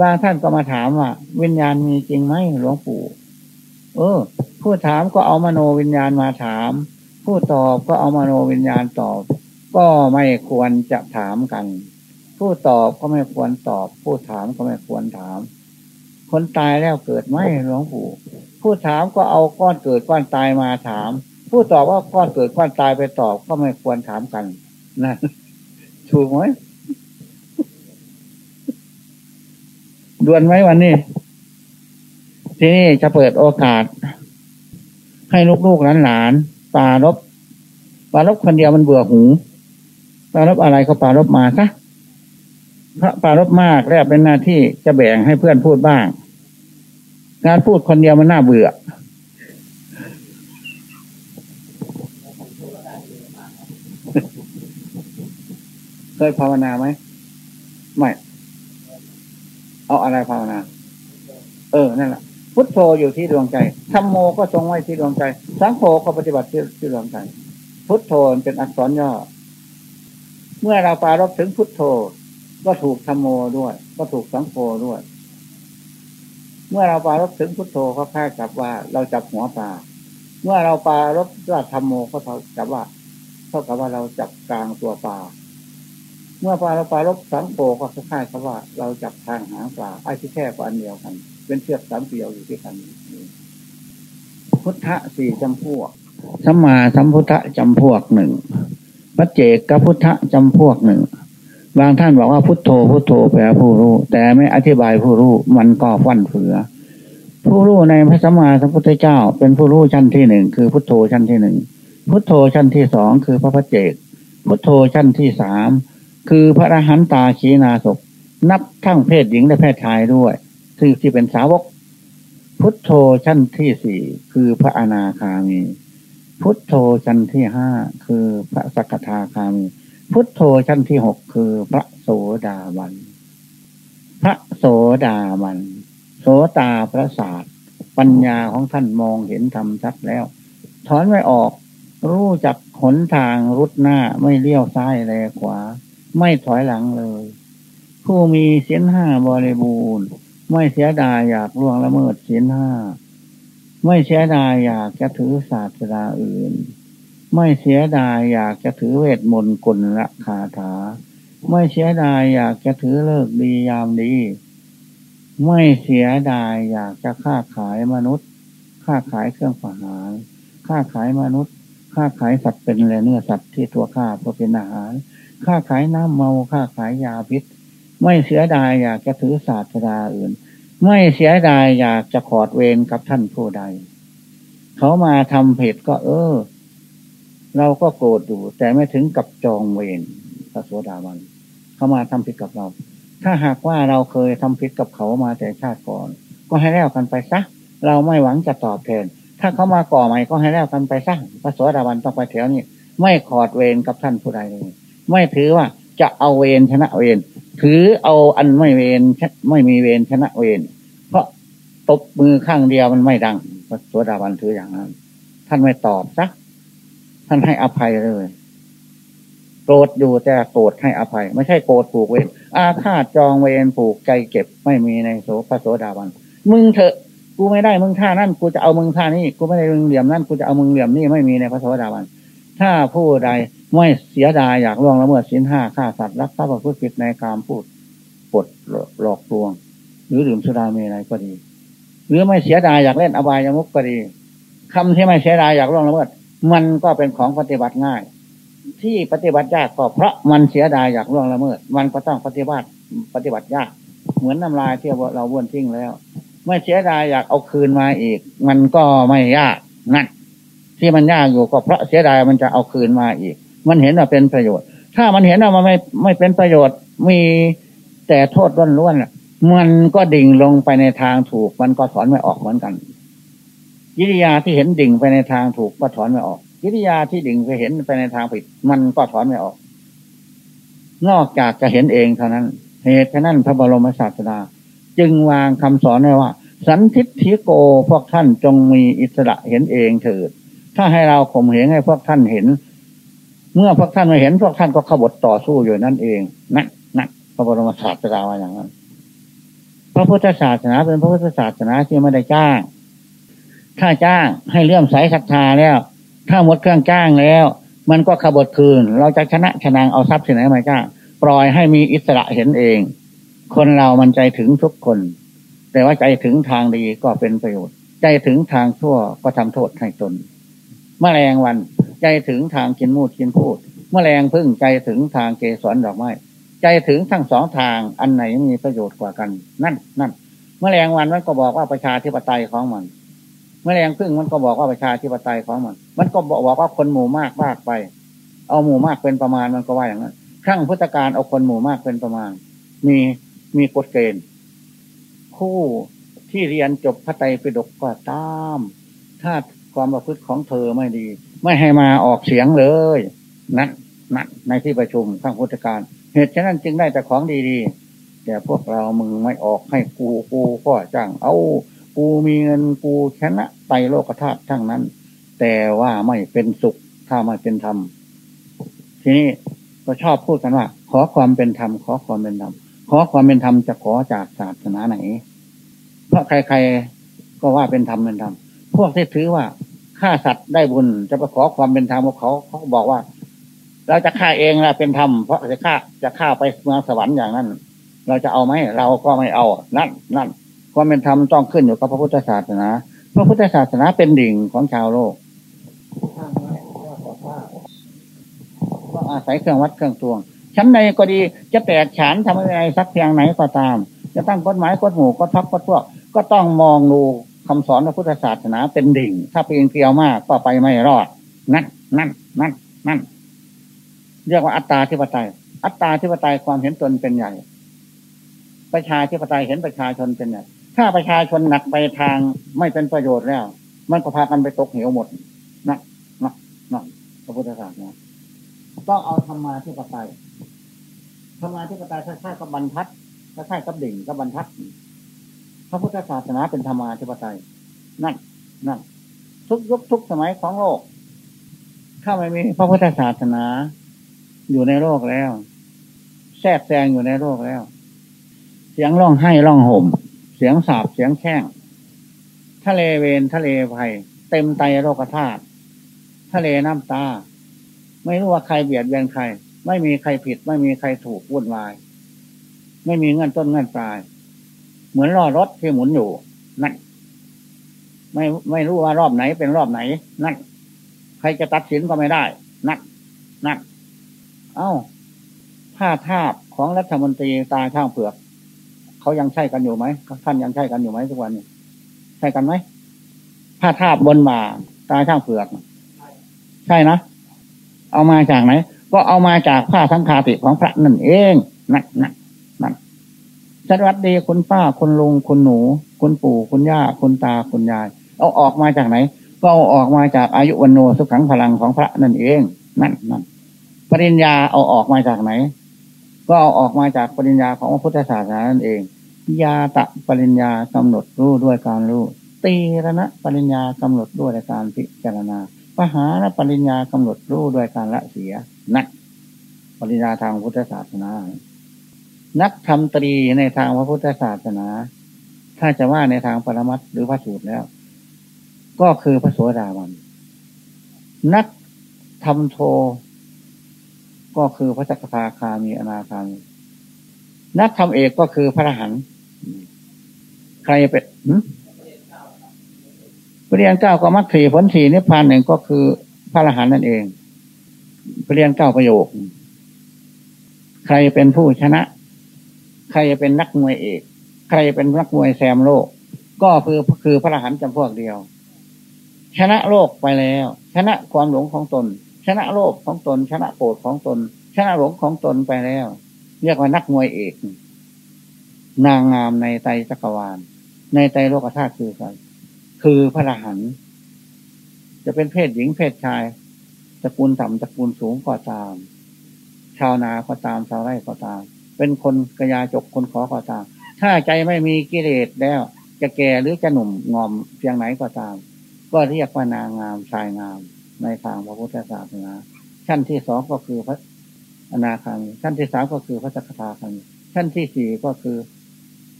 Speaker 1: บางท่านก็มาถามว่า วิญญาณมีจริงไหมหลวงปู่ เออ ผู้ถามก็เอามโนวิญญาณมาถาม ผู้ตอบก็เอามโนวิญญาณตอบ ก็ไม่ควรจะถามกัน ผู้ตอบก็ไม่ควรตอบ ผู้ถามก็ไม่ควรถาม คนตายแล้วเกิดไหมหลวงปู่ผู้ถามก็เอาก้อนเกิดก้อนตายมาถาม ผู้ตอบว่าก้อนเกิดก้อนตายไปตอบก็ไม่ควรถามกันนะถูกไหมดวนไหมวันนี้ ที่นี่จะเปิดโอกาส ให้ลูกๆหลานๆปลารบปลารบคนเดียวมันเบื่อหู ปารบอะไรก็ปารบมาซะพระปารบมากแล้วเป็นหน้าที่จะแบ่งให้เพื่อนพูดบ้างการพูดคนเดียวมันน่าเบื่อ เคยภาวนาไหมไม่ เอาอะไรภาวนา เออ นั่นแหละพุทโธอยู่ที่ดวงใจธรรมโมก็ทรงไว้ที่ดวงใจ สังโฆก็ปฏิบัติที่ที่ดวงใจ พุทโธเป็นอักษรย่อ เมื่อเราปารบถึงพุทโธ ก็ถูกธรรมโมด้วย ก็ถูกสังโฆด้วย เมื่อเราปารบถึงพุทโธก็ค่ากับว่า เราจับหัวปลาเมื่อเราปารบด้วยธรรมโมก็เท่ากับว่า เท่ากับว่าเราจับกลางตัวปลาเมื่อปลาเราปลารบสังโฆก็คล้ายกับว่า เราจับทางหางปลาไอ้ที่แค่กว่าอันเดียวกัน เป็นเชือกสามเกลียวอยู่ที่กันพุทธะสี่จำพวกสัมมาสัมพุทธะจำพวกหนึ่ง ปัจเจกกับพุทธจำพวกหนึ่ง บางท่านบอกว่าพุทโธพุทโธแปลผู้รู้ แต่ไม่อธิบายผู้รู้มันก็ฟั่นเฟือ ผู้รู้ในพระสัมมาสัมพุทธเจ้า เป็นผู้รู้ชั้นที่หนึ่งคือพุทโธชั้นที่หนึ่งพุทโธชั้นที่สองคือพระพัจเจก พุทโธชั้นที่สามคือพระอรหันตาขีนาศนับทั้งเพศหญิงและเพศชายด้วยคือที่เป็นสาวก พุทโธชั้นที่สี่คือพระอนาคามี พุทโธชั้นที่ห้าคือพระสกทาคามี พุทโธชั้นที่หกคือพระโสดาบัน พระโสดาบัน โสตาพระศาสตร์ปัญญาของท่านมองเห็นธรรมชัดแล้ว ถอนไม่ออก รู้จักหนทางรุดหน้าไม่เลี้ยวซ้ายแลขวา ไม่ถอยหลังเลย ผู้มีเสียนห้าบริบูรณ์ ไม่เสียดายอยากล่วงละเมิดศีลห้า ไม่เสียดายอยากจะถือศาสตราอื่น ไม่เสียดายอยากจะถือเวทมนต์กลละคาถา ไม่เสียดายอยากจะถือเลิกดียามดี ไม่เสียดายอยากจะค้าขายมนุษย์ ค้าขายเครื่องฝหาร ค้าขายมนุษย์ ค้าขายสัตว์เป็นและเนื้อสัตว์ที่ตัวฆ่าเพื่อเป็นอาหาร ค้าขายน้ำเมา ค้าขายยาพิษ ไม่เสียดายอยากจะถือศาสตราอื่น ไม่เสียดายอยากจะขอดเวรกับท่านผู้ใด เขามาทำผิดก็เออ เราก็โกรธอยู่ แต่ไม่ถึงกับจองเวรพระโสดาบัน เขามาทำผิดกับเรา ถ้าหากว่าเราเคยทำผิดกับเขามาแต่ชาติก่อน ก็ให้แล้วกันไปซะเราไม่หวังจะตอบแทน ถ้าเขามาก่อใหม่ก็ให้แล้วกันไปซะพระโสดาบันต้องไปแถวนี้ไม่ขอดเวรกับท่านผู้ใดเลย ไม่ถือว่าจะเอาเวรชนะเวร ถือเอาอันไม่เวรไม่มีเวรชนะเวรเพราะตบมือข้างเดียวมันไม่ดังพระสวดาบันถืออย่างนั้น ท่านไม่ตอบซักท่านให้อภัยเลยโกรธอยู่แต่โกรธให้อภัย ไม่ใช่โกรธผูกเวรอาฆาตจองเวรผูกใจเก็บไม่มีในโสพระโสดาบันมึงเถอะกูไม่ได้มึงท่านั่นกูจะเอามึงท่านี่กูไม่ได้มึงเหลี่ยมนั่นกูจะเอามึงเหลี่ยมนี่ไม่มีในพระโสดาบันถ้าผู้ใด ไม่เสียดายอยากล่วงละเมิดสินห้าฆ่าสัตว์รักทรัพย์ประพฤติผิดในการพูดปดหลอกลวง หรือดื่มสุราเมรัยก็ดี หรือไม่เสียดายอยากเล่นอบายามุกก็ดีคำที่ไม่เสียดายอยากล่วงละเมิด มันก็เป็นของปฏิบัติง่าย ที่ปฏิบัติยากก็เพราะมันเสียดายอยากล่วงละเมิด มันก็ต้องปฏิบัติปฏิบัติยาก เหมือนน้ำลายที่เราบ้วนทิ้งแล้วไม่เสียดายอยากเอาคืนมาอีก มันก็ไม่ยากนั่นที่มันยากอยู่ก็เพราะเสียดายมันจะเอาคืนมาอีก มันเห็นว่าเป็นประโยชน์ ถ้ามันเห็นว่ามันไม่ไม่เป็นประโยชน์ มีแต่โทษล้วนๆมันก็ดิ่งลงไปในทางถูก มันก็ถอนไม่ออกเหมือนกันกิริยาที่เห็นดิ่งไปในทางถูกก็ถอนไม่ออกกิริยาที่ดิ่งไปเห็นไปในทางผิด มันก็ถอนไม่ออก นอกจากจะเห็นเองเท่านั้น เหตุฉะนั้นพระบรมศาสดา จึงวางคำสอนไว้ว่า สันทิฏฐิโกพวกท่านจงมีอิสระเห็นเองเถิด ถ้าให้เราข่มเหงให้พวกท่านเห็น เมื่อพวกท่านม่เห็นพวกท่านก็ขบฏต่อสู้อยู่นั่นเองนั่นนั่นพระบรมศาสดาว่าอย่างนั้น พระพุทธศาสนาเป็นพระพุทธศาสนาที่ไม่ได้จ้าง ถ้าจ้างให้เลื่อมใสศรัทธาแล้ว ถ้าหมดเครื่องจ้างแล้ว มันก็ขบฏคืน เราจะชนะชนางเอาทรัพย์สินไหนมาจ้างปล่อยให้มีอิสระเห็นเอง คนเรามันใจถึงทุกคน แต่ว่าใจถึงทางดีก็เป็นประโยชน์ ใจถึงทางชั่วก็ทำโทษให้ตนมแมลงวัน ใจถึงทางกินมูดกินพูดมแมลงพึ่งใจถึงทางเกสรดอกไม้ใจถึงทั้งสองทางอันไหนมีประโยชน์กว่ากัน นั่นนั่นมแมลงวันมันก็บอกว่าประชาธิปไตยของมันมแมลงพึ่งมันก็บอกว่าประชาธิปไตยของมัน มันก็บอกว่าคนหมู่มากมากไป เอาหมู่มากเป็นประมาณมันก็ว่าอย่างนั้นครั้งพุทธการเอาคนหมู่มากเป็นประมาณ มีมีกฎเกณฑ์ผู้ที่เรียนจบพระไตรปิฎกก็ตาม ถ้าความประพฤติของเธอไม่ดี ไม่ให้มาออกเสียงเลยนั่นนั่นในที่ประชุมข้างพุทธการ เหตุฉะนั้นจึงได้แต่ของดีๆ แต่พวกเรามึงไม่ออกให้กูกูก็จ้างเอากูมีเงินกูชนะไตโลกธาตุทั้งนั้น แต่ว่าไม่เป็นสุขถ้าไม่เป็นธรรมทีนี้ก็ชอบพูดกันว่า ขอความเป็นธรรมขอความเป็นธรรมขอความเป็นธรรมจะขอจากศาสนาไหน เพราะใครๆก็ว่าเป็นธรรมเป็นธรรมพวกที่ถือว่า ฆ่าสัตว์ได้บุญ จะไปขอความเป็นธรรมของเขาเขาบอกว่า เราจะฆ่าเองละเป็นธรรมเพราะจะฆ่าจะฆ่าไปเมืองสวรรค์อย่างนั้น เราจะเอาไหมเราก็ไม่เอา นั่นนั่นความเป็นธรรมต้องขึ้นอยู่กับพระพุทธศาสนาพระพุทธศาสนาเป็นดิ่งของชาวโลกว่าอาศัยเครื่องวัดเครื่องตวงชั้นใดก็ดีจะแตกฉานทำอะไรสักเพียงไหนก็ตาม จะตั้งกฎหมายกฎหมู่กฎพักกฎพวก ก็ต้องมองดู คำสอนพระพุทธศาสนาเป็นดิ่ง ถ้าเพียงเกลียวมากก็ไปไม่รอด นั่นนั่นนั่นนั่นเรียกว่าอัตตาธิปไตย อัตตาธิปไตยความเห็นตนเป็นใหญ่ ประชาธิปไตยเห็นประชาชนเป็นใหญ่ถ้าประชาชนหนักไปทางไม่เป็นประโยชน์แล้ว มันก็พากันไปตกเหวหมดนะนะนะพระพุทธศาสนาต้องเอาธรรมาธิปไตยธรรมาธิปไตยคล้ายๆกับบรรทัดคล้ายๆกับดิ่งกับบรรทัด พระพุทธศาสนาเป็นธรรมาธิปไตยนั่นนั่นทุกยุคทุกสมัยของโลก ถ้าไม่มีพระพุทธศาสนา อยู่ในโลกแล้ว แทรกแซงอยู่ในโลกแล้ว เสียงร้องไห้ร้องห่ม เสียงสาบเสียงแช่งทะเลเวนทะเลภัยเต็มไตโลกธาตุทะเลน้ำตา ไม่รู้ว่าใครเบียดเบียนใคร ไม่มีใครผิด ไม่มีใครถูกวุ่นวาย ไม่มีเงื่อนต้นเงื่อนปลาย เหมือนล้อรถที่หมุนอยู่ นั่น ไม่ไม่รู้ว่ารอบไหนเป็นรอบไหน นั่น ใครจะตัดสินก็ไม่ได้ นั่นนั่นเอ้าผ้าทาบของรัฐมนตรีตาช่างเผือกเขายังใช้กันอยู่ไหมท่านยังใช้กันอยู่ไหมทุกวันนี้ใช่กันไหมผ้าทาบบนบ่าตาช่างเผือก ใช่นะเอามาจากไหน ก็เอามาจากผ้าสังฆาติของพระนั่นเองนั่นนั่น สวัสดีคุณป้าคุณลุงคุณหนู คุณปู่คุณย่าคุณตาคุณยาย เอาออกมาจากไหน ก็เอาออกมาจากอายุวันโนสุขังพลังของพระนั่นเอง นั่นนั่นปริญญาเอาออกมาจากไหน ก็เอาออกมาจากปริญญาของพระพุทธศาสนานั่นเองยาตะปริญญากำหนดรู้ด้วยการรู้ตีระณะปริญญากำหนดด้วยการพิจารณาปหาปริญญากำหนดรู้ด้วยการละเสียนั่นปริญญาทางพุทธศาสนา นักทำตรีในทางพระพุทธศาสนา ถ้าจะว่าในทางปรมัตหรือพระสูตรแล้ว ก็คือพระโสดาบัน นักทำโท ก็คือพระจักรพาคามีอนาคามีนักทำเอกก็คือพระอรหันต์ใครเป็นประเริญญาเก้าก็มักสี่ผลสี่นิพพานหนึ่งก็คือพระอรหันต์นั่นเองประเริญญาเก้าประโยค ใครเป็นผู้ชนะ ใครจะเป็นนักมวยเอก ใครเป็นนักมวยแซมโลก ก็คือคือพระอรหันต์จำพวกเดียว ชนะโลกไปแล้ว ชนะความหลงของตน ชนะโลกของตน ชนะโกรธของตน ชนะหลงของตนไปแล้ว เรียกว่านักมวยเอก นางงามในไตจักรวาล ในไตโลกธาตุคือใครคือพระอรหันต์จะเป็นเพศหญิงเพศชายตระกูลต่ำตระกูลสูงก็ตาม ชาวนาก็ตามชาวไร่ก็ตาม เป็นคนกระยาจกคนขอขอตาม ถ้าใจไม่มีกิเลสแล้ว จะแก่หรือจะหนุ่มงอมเพียงไหนก็ตาม ก็เรียกว่านางงามชายงามในทางพระพุทธศาสนาชั้นที่สองก็คือพระอนาคามีชั้นที่สามก็คือพระจักรพาคามีชั้นที่สี่ก็คือ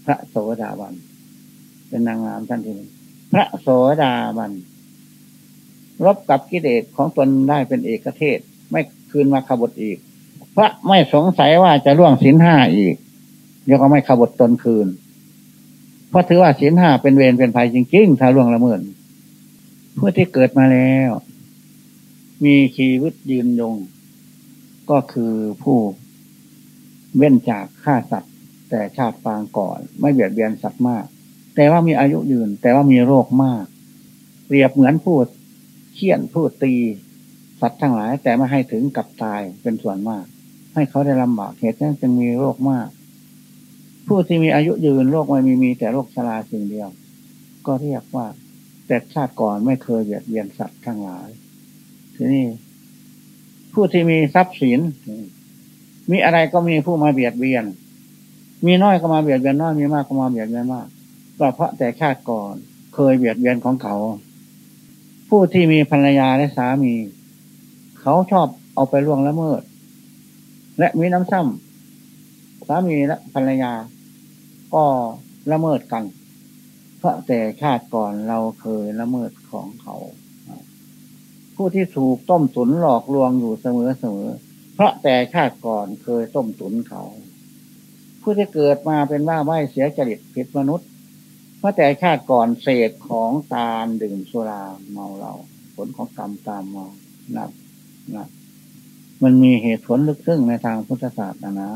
Speaker 1: พระโสดาบัน เป็นนางงามชั้นที่หนึ่งพระโสดาบันรบกับกิเลสของตนได้เป็นเอกเทศ ไม่คืนมาขบฏอีก พระไม่สงสัยว่าจะล่วงศีลห้าอีกเดี๋ยวก็ไม่ขบฏตนคืน เพราะถือว่าศีลห้าเป็นเวรเป็นภัยจริงๆ ถ้าล่วงละเมิดเพื่อที่เกิดมาแล้ว มีชีวิตยืนยง ก็คือผู้เว้นจากฆ่าสัตว์ แต่ชาติปางก่อน ไม่เบียดเบียนสัตว์มาก แต่ว่ามีอายุยืน แต่ว่ามีโรคมาก เปรียบเหมือนพูดเคี่ยนพูดตี สัตว์ทั้งหลาย แต่ไม่ให้ถึงกับตายเป็นส่วนมาก ให้เขาได้ลำบากเหตุนั้นจึงมีโรคมาก ผู้ที่มีอายุยืนโรคไม่มีมีแต่โรคชราสิ่งเดียว ก็เรียกว่า แต่ชาติก่อนไม่เคยเบียดเบียนสัตว์ทั้งหลายทีนี้ผู้ที่มีทรัพย์สิน มีอะไรก็มีผู้มาเบียดเบียน มีน้อยก็มาเบียดเบียนน้อยมีมากก็มาเบียดเบียนมากก็เพราะแต่ชาติก่อนเคยเบียดเบียนของเขา ผู้ที่มีภรรยาและสามี เขาชอบเอาไปล่วงละเมิด และมีน้ำซ้ำสามีและภรรยา ก็ละเมิดกัน เพราะแต่ชาติก่อนเราเคยละเมิดของเขา ผู้ที่ถูกต้มตุนหลอกลวงอยู่เสมอเสมอเพราะแต่ชาติก่อนเคยต้มตุนเขา ผู้ที่เกิดมาเป็นว่าไม่เสียจริตผิดมนุษย์เพราะแต่ชาติก่อนเศษของตาลดื่มสุราเมาเรา ผลของกรรมตามมานับนับ มันมีเหตุผลลึกซึ้งในทางพุทธศาสตร์นะนะ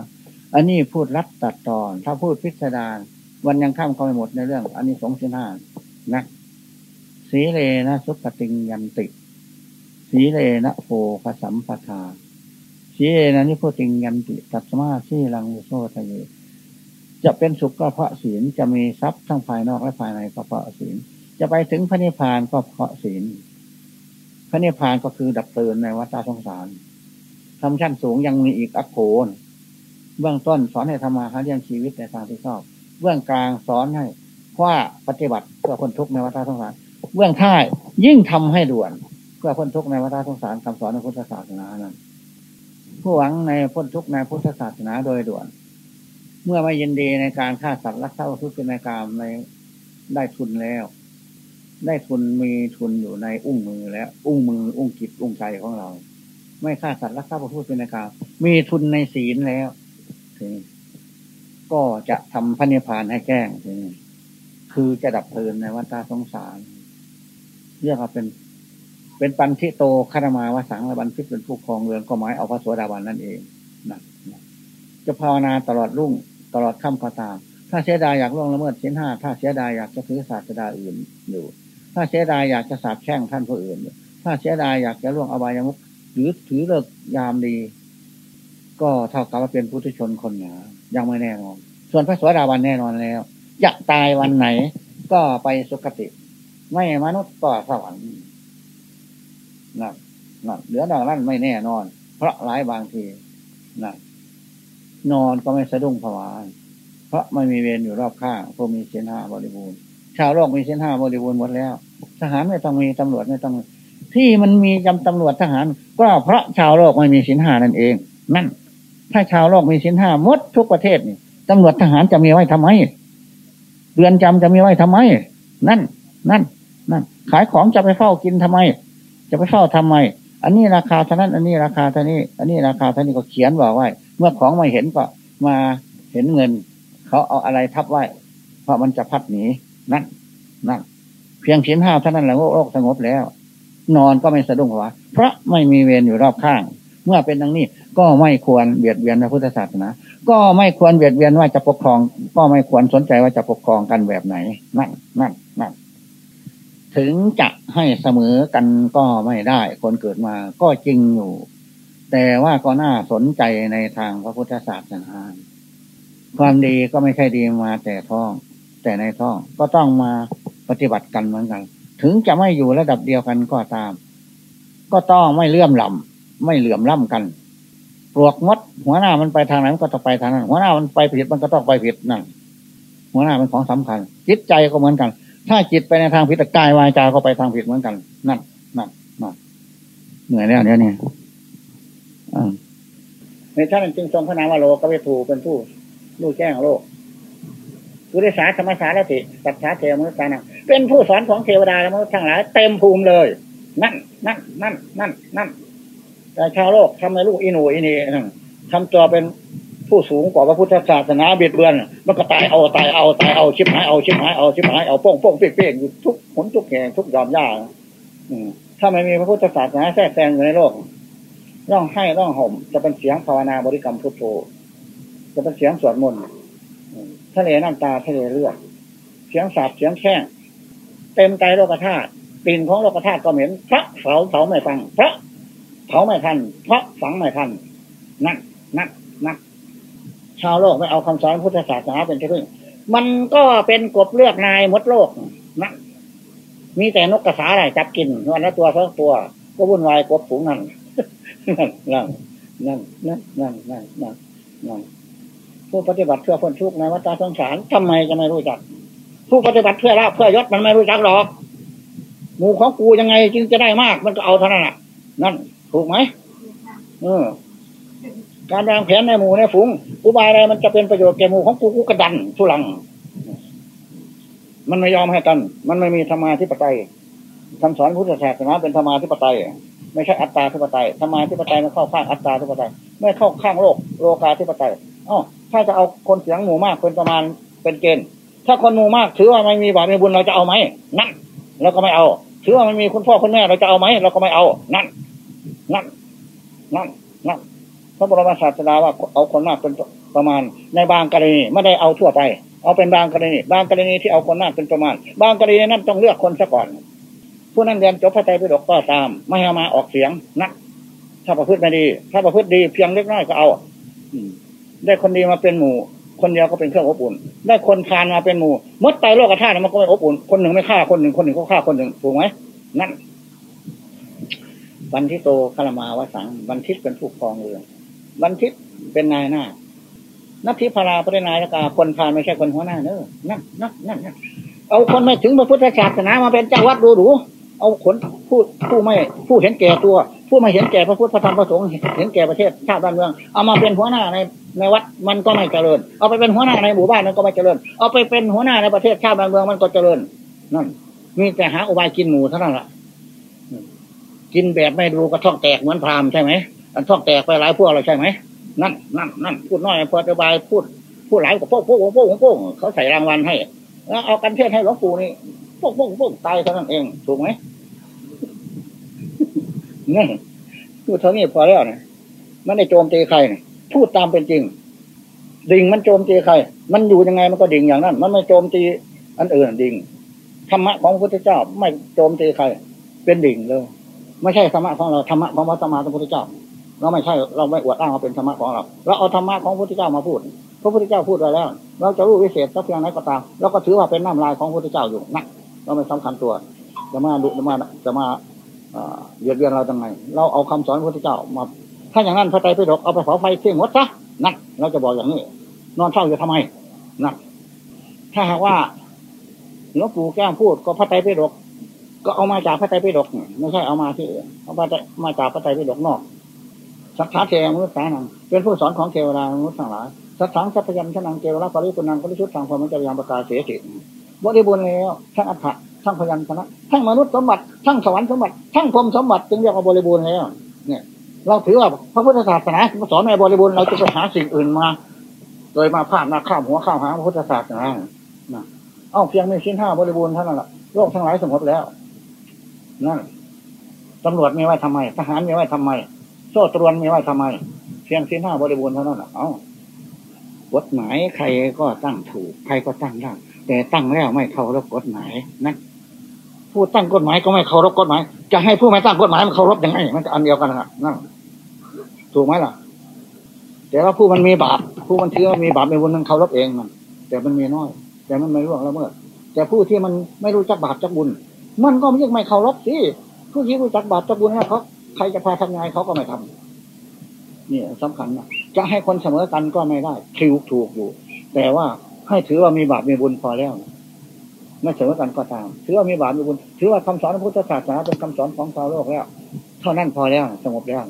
Speaker 1: อันนี้พูดรัดตัดตอน ถ้าพูดพิสดารวันยังข้ามเขาไปหมดในเรื่อง อันนี้สองสิบห้านะสีเลนะสุปติงยันติ สีเลนะโพภสัมปทา สีเลนะนี่พูดจริงยันติตัสมาสีลังโซทะเยจะเป็นสุขก็เพราะศีลจะมีทรัพย์ทั้งภายนอกและภายในก็เพราะศีลจะไปถึงพระนิพพานก็เพราะศีลพระนิพพานก็คือดับเตือนในวัฏสงสาร ทำชั้นสูงยังมีอีกอักโขนเบื้องต้นสอนให้ทำมาหาเลี้ยงชีวิตในทางที่ชอบ เบื้องกลางสอนให้ว่าปฏิบัติเพื่อคนทุกข์ในวัฏสงสาร เบื้องท้ายยิ่งทำให้ด่วนเพื่อคนทุกข์ในวัฏสงสารคำสอนในพุทธศาสนานั้นผู้หวังในพ้นทุกข์ในพุทธศาสนาโดยด่วน เมื่อไม่ยินดีในการฆ่าสัตว์รักทรัพย์ทุกข์ในกรรมในได้ทุนแล้ว ได้ทุนมีทุนอยู่ในอุ้งมือแล้ว อุ้งมือ อุ้งจิตอุ้งใจของเรา ไม่ฆ่าสัตว์รักทรัพย์พูดเป็นการมีทุนในศีลแล้วทีก็จะทำพระนิพพานให้แก้งทีนี้คือจะดับเพลินในวัฏสงสารเรียกว่าเป็น เป็นปันทิโตคารมาวสังและบันทิตเป็นผู้ครองเรือนก็หมายเอาพระสวสดาบันนั่นเองนะจะภาวนาตลอดรุ่งตลอดค่ำก็ตาม ถ้าเสียดายอยากล่วงละเมิดชิ้นห้าถ้าเสียดายอยากจะถือศาสดาอื่นอยู่ ถ้าเสียดายอยากจะสาบแช่งท่านผู้อื่นถ้าเสียดายอยากจะล่วงอบายมุข หรือถือเลิกยามดี ก็เท่ากับว่าเป็นพุทธชนคนหนายังไม่แน่นอน ส่วนพระสวสดาวันแน่นอนแล้ว อยากตายวันไหน ก็ไปสุคติ ไม่มนุษย์ก็สวรรค์นั่นนั่นเหลือดังนั้นไม่แน่นอน เพราะหลายบางทีนั่นนอนก็ไม่สะดุ้งผวาเพราะไม่มีเวรอยู่รอบข้างพวกมีเส้นห้าบริบูรณ์ ชาวโลกมีเส้นห้าบริบูรณ์หมดแล้ว ทหารไม่ต้องมีตำรวจไม่ต้อง ที่มันมีจำตำรวจทหาร ก็เพราะชาวโลกไม่มีสินห้านั่นเอง นั่น ถ้าชาวโลกมีสินห้ามดทุกประเทศนี่ตำรวจทหารจะมีไว้ทำไมเรือนจำจะมีไว้ทำไม นั่น นั่น นั่น ขายของจะไปเฝ้ากินทำไม จะไปเฝ้าทำไม อันนี้ราคาเท่านั้น อันนี้ราคาเท่านี้ อันนี้ราคาเท่านี้ก็เขียนบอกไว้ เมื่อของไม่เห็นก็มาเห็นเงิน เขาเอาอะไรทับไว้ เพราะมันจะพัดหนี นั่น นั่น เพียงสินห้าเท่านั้นแหละโลกสงบแล้ว นอนก็ไม่สะดุ้งหัวเพราะไม่มีเวรอยู่รอบข้าง เมื่อเป็นดังนี้ก็ไม่ควรเบียดเบียนพระพุทธศาสนาก็ไม่ควรเบียดเบียนว่าจะปกครอง ก็ไม่ควรสนใจว่าจะปกครองกันแบบไหนนั่นนั่นนั่นถึงจะให้เสมอกันก็ไม่ได้ คนเกิดมาก็จริงอยู่ แต่ว่าก็น่าสนใจในทางพระพุทธศาสนาความดีก็ไม่ใช่ดีมาแต่ท้อง แต่ในท้องก็ต้องมาปฏิบัติกันเหมือนกัน ถึงจะไม่อยู่ระดับเดียวกันก็ตาม ก็ต้องไม่เลื่อมล้ำไม่เหลื่อมล้ำกันปลวกมด หัวหน้ามันไปทางไหนมันก็ต้องไปทางนั้น หัวหน้ามันไปผิดมันก็ต้องไปผิดนั่นหัวหน้าเป็นของสำคัญ จิตใจก็เหมือนกัน ถ้าจิตไปในทางผิดกายวายจาก็ไปทางผิดเหมือนกัน นั่นนั่นนั่นเหนื่อยแล้วเนี่ยเนี่ยในท่านจึงทรงพระนามว่าโลกเวทูเป็นผู้รู้แจ้งโลกกุริสาธรรมสารติสัจฉาเทวมนุษย์นะ เป็นผู้สอนของเทวดาและมนุษย์ทั้งหลายเต็มภูมิเลย นั่นนั่นนั่นนั่นนั่นแต่ชาวโลกทำในลูกอินูอินีทำตัวเป็นผู้สูงกว่าพระพุทธศาสนาเบียดเบือนมันก็ตายเอาตายเอาตายเอาชิบหายเอาชิบหายเอาชิบหายเอาโป้งโป้งเปี้ยงเปี้ยงอยู่ทุกผลทุกแห่งทุกยอมย่าถ้าไม่มีพระพุทธศาสนาแทรกแซงอยู่ในโลกร้องให้ร้องห่ม จะเป็นเสียงภาวนาบริกรรมพุทโธจะเป็นเสียงสวดมนต์ทะเลน้ำตาทะเลเลือดเสียงสาบเสียงแช่ง เต็มใจโลกธาตุปีนของโลกธาตุก็เหม็นพระเสาเสาไม่ฟังพระเผาไม่ทันพระฝังไม่ทันนักนักนักชาวโลกไม่เอาคำสอนพุทธศาสนาเป็นที่พึ่งมันก็เป็นกบเลือกนายมดโลกนะมีแต่นกกระสาอะไรจับกินวันละตัวสองตัว ก็วุ่นวายกบฝูงนั่นนั่นนั่นนั่นนั่นนั่นนั่นผู้ปฏิบัติเพื่อพ้นทุกข์ในวัฏสงสารทำไมจะไม่รู้จัก ผู้ปฏิบัติเพื่อลาเพื่อยศมันไม่รู้จักหรอกหมู่ของกูยังไงจึงจะได้มาก มันก็เอาเท่านั้นะนั่นถูกไหมเออ การวางแผนในหมู่ในฝูงกูบายอะไรมันจะเป็นประโยชน์แก่หมู่ของกูกูกระดันทุลัง มันไม่ยอมให้กัน มันไม่มีธรรมาธิปไตยคำสอนพุทธศาสนาเป็นธรรมาธิปไตยไม่ใช่อัตตาธิปไตยธรรมาธิปไตยมันเข้าข้างอัตตาธิปไตยไม่เข้าข้างโลกโลกาธิปไตยอ๋อถ้าจะเอาคนเสียงหมู่มากเป็นประมาณเป็นเกณฑ์ ถ้าคนหมู่มากถือว่าไม่มีบาปมีบุญเราจะเอาไหมนั่นเราก็ไม่เอา ถือว่ามันมีคุณพ่อคุณแม่เราจะเอาไหมเราก็ไม่เอา นั่น นั่น นั่น นั่นพระบรมศาสดาว่าเอาคนมากเป็นประมาณ ในบางกรณีไม่ได้เอาทั่วไป เอาเป็นบางกรณี บางกรณีที่เอาคนมากเป็นประมาณ บางกรณีนั้นต้องเลือกคนซะก่อนผู้นั้นเรียนจบพระไตรปิฎกก็ตาม ไม่เอามาออกเสียงนะถ้าประพฤติไม่ดี ถ้าประพฤติดีเพียงเล็กน้อยก็เอาได้คนดีมาเป็นหมู่ คนเดียวก็เป็นเครื่องอบอุ่น ได้คนทานมาเป็นหมู่มดตายโลกกระทามันก็ไม่อบอุ่น คนหนึ่งไม่ฆ่าคนหนึ่งคนหนึ่งก็ฆ่าคนหนึ่งถูกไหมนั่น วันที่โตคารมาวสังวันทิศเป็นผู้ครองเรือนวันทิศเป็นนายหน้านักทิพาราพระนายกาคนพานไม่ใช่คนหัวหน้าเนอะนั่นนั่นนั่นเอาคนไม่ถึงพระพุทธศาสนามาเป็นเจ้าวัดดูดูเอาคนผู้ผู้ไม่ผู้เห็นแก่ตัว ผู้ไม่เห็นแก่พระพุทธพระธรรมพระสงฆ์เห็นแก่ประเทศชาติบ้านเมือง เอามาเป็นหัวหน้าในในวัดมันก็ไม่เจริญ เอาไปเป็นหัวหน้าในหมู่บ้านมันก็ไม่เจริญ เอาไปเป็นหัวหน้าในประเทศชาติบ้านเมืองมันก็เจริญนั่นมีแต่หาอุบายกินหมูเท่านั้นแหละกินแบบไม่ดูกระท่องแตกเหมือนพรามใช่ไหมอันท่องแตกไปหลายพวกเราใช่ไหมนั่นนั่นนั่นพูดน้อยพอจะบายพูดพูดหลายกับโป๊กโป๊กโป๊กโป๊กเขาใส่รางวัลให้แล้วเอากันเทศให้หลวงปู่นี่โป๊กโป๊กโป๊กตายเท่านั้นเองถูกไหม นี่พูดเท่านี้พอแล้วนะมันได้โจมตีใครนะพูดตามเป็นจริง ดิ่งมันโจมตีใคร มันอยู่ยังไงมันก็ดิ่งอย่างนั้น มันไม่โจมตีอันอื่นดิ่งธรรมะของพระพุทธเจ้า ไม่โจมตีใคร เป็นดิ่งเลยไม่ใช่ธรรมะของเราธรรมะของพระสัมมาสัมพุทธเจ้า เราไม่ใช่เราไม่อวดอ้างว่าเป็นธรรมะของเราเราเอาธรรมะของพระพุทธเจ้ามาพูดพระพุทธเจ้าพูดไว้แล้ว เราจะรู้วิเศษสักเพียงไหนก็ตามเราก็ถือว่าเป็นน้ำลายของพระพุทธเจ้าอยู่นะเราไม่สำคัญตัวจะมาดุจะมาจะมา เยียดเยียนเราจังไง เราเอาคำสอนพระพุทธเจ้ามา ถ้าอย่างนั้นพระไตรปิฎกเอาไปเผาไฟเที่ยงวัดซะนั่นเราจะบอกอย่างนี้ นอนเฝ้าอยู่ทำไมนั่นถ้าหากว่าหลวงปู่แก้มพูดก็พระไตรปิฎกก็เอามาจากพระไตรปิฎกไม่ใช่เอามาที่เอามามาจากพระไตรปิฎกนอกสักขาเทวมนุษย์สานังเป็นผู้สอนของเทวดามนุษย์ทั้งหลายสักขังสัพยัญชนะเทวราปริปุนังปริชุดทางความมันจะยังประกาศเสียสิบริบูรณ์แล้วทั้งอัฏฐะ ทั้งพยัญชนะทั้งมนุษย์สมบัติทั้งสวรรค์สมบัติทั้งพรมสมบัติจึงเรียกว่าบริบูรณ์แล้วเนี่ย เราถือว่าพระพุทธศาสนาสอนในบริบูรณ์เราจะไปหาสิ่งอื่นมา โดยมาพาดมาข้ามหัวข้ามหางพระพุทธศาสนาเอ้าเพียงไม่ชิ้นห้าบริบูรณ์เท่านั้นแหละโลกทั้งหลายสมมติแล้วนั่นตำรวจมีไว้ทำไม ทหารมีไว้ทำไม โซ่ตรวนมีไว้ทำไม เพียงสิ้นห้าบริบูรณ์เท่านั้นแหละเอากฎหมายใครก็ตั้งถูก ใครก็ตั้งได้แต่ตั้งแล้วไม่เคารพกฎหมายนะ ผู้ตั้งกฎหมายก็ไม่เคารพกฎหมาย จะให้ผู้ไม่ตั้งกฎหมายมันเคารพยังไงมันจะอันเดียวกันนะนั่นถูกไหมล่ะ แต่ว่าผู้มันมีบาปผู้มันเชื่อมีบาปในบุญมันเคารพเองมันแต่มันมีน้อย แต่มันไม่ร่วงละเมิดแต่ผู้ที่มันไม่รู้จักบาปจักบุญ มันก็ไม่ยังไม่เคารพสิผู้ที่รู้จักบาปจักบุญนะเขาใครจะพาทำงานเขาก็ไม่ทำนี่สำคัญนะจะให้คนเสมอกันก็ไม่ได้คิวถูกอยู่ แต่ว่าให้ถือว่ามีบาปมีบุญพอแล้ว ไม่เสมอกันก็ตามถือว่ามีบาปมีบุญถือว่าคำสอนพระพุทธศาสนาเป็นคำสอนของชาวโลกแล้ว เท่านั้นพอแล้วสงบแล้ว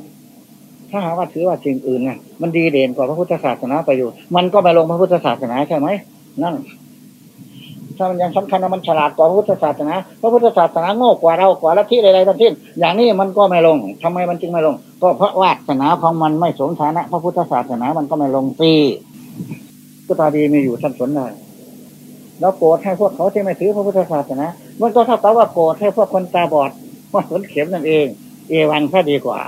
Speaker 1: ถ้าหาว่าถือว่าสิ่งอื่นไงมันดีเด่นกว่าพระพุทธศาสนาไปอยู่ มันก็ไปลงพระพุทธศาสนาใช่ไหมนั่นถ้ามันยังสำคัญว่ามันฉลาดกว่าพระพุทธศาสนาพระพุทธศาสนาโง่กว่าเรากว่าลัทธิใดๆทั้งสิ้น อย่างนี้มันก็ไม่ลงทำไมมันจึงไม่ลง ก็เพราะวาสนาของมันไม่สมฐานะ พระพุทธศาสนามันก็ไม่ลงตีก็ตาดีมีอยู่ท่านสนได้ แล้วโกรธให้พวกเขาที่ไม่ถือพระพุทธศาสนามันก็เท่ากับว่าโกรธให้พวกคนตาบอดว่าสนเข็มนั่นเอง เอวังถ้าดีกว่า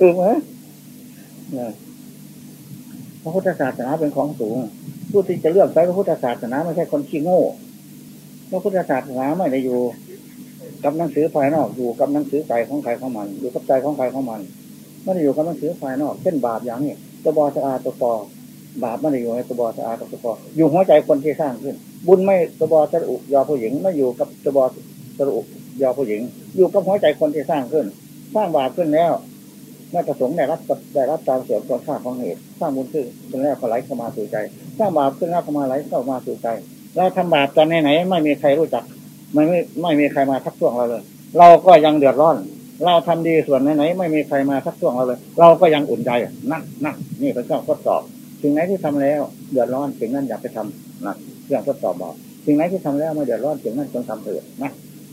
Speaker 1: ถูกไหมพระพุทธศาสนาเป็นของสูง ผู้ที่จะเลือกใช้พระพุทธศาสนาไม่ใช่คนขี้โง่พระพุทธศาสนาไม่ได้อยู่ กับหนังสือภายนอกอยู่กับหนังสือใจของใครของมัน อยู่กับใจของใครของมันไม่ได้อยู่กับหนังสือภายนอกเช่นบาปอย่างนี้ตัวบอสะอาตัวปอ บาปไม่ได้อยู่ในตัวบอสะอาตัวปออยู่หัวใจคนที่สร้างขึ้น บุญไม่ตัวบอสะอุยอผู้หญิงไม่อยู่กับตัวบอสะอุยอผู้หญิง อยู่กับหัวใจคนที่สร้างขึ้น สร้างบาปขึ้นแล้วไม่ประสงค์ได้รับได้รับตามเสริมตัวข้าของเหตุ สร้างบุญขึ้นเป็นแล้วก็ไหลเข้ามาสู่ใจ สร้างบาปขึ้นแล้วเข้ามาไหลเข้ามาสู่ใจเราทำบาปตอนไหนไหนไม่มีใครรู้จักไม่ไม่ไม่มีใครมาทักท้วงเราเลย เราก็ยังเดือดร้อน เราทำดีส่วนไหนไหนไม่มีใครมาทักท้วงเราเลย เราก็ยังอุ่นใจนั่นนั่นนี่เป็นเครื่องทดสอบ สิ่งไหนที่ทำแล้วเดือดร้อนสิ่งนั้นอย่าไปทำนะเครื่องทดสอบบอกสิ่งไหนที่ทำแล้วไม่เดือดร้อนสิ่งนั้นจงทำเถิดนะ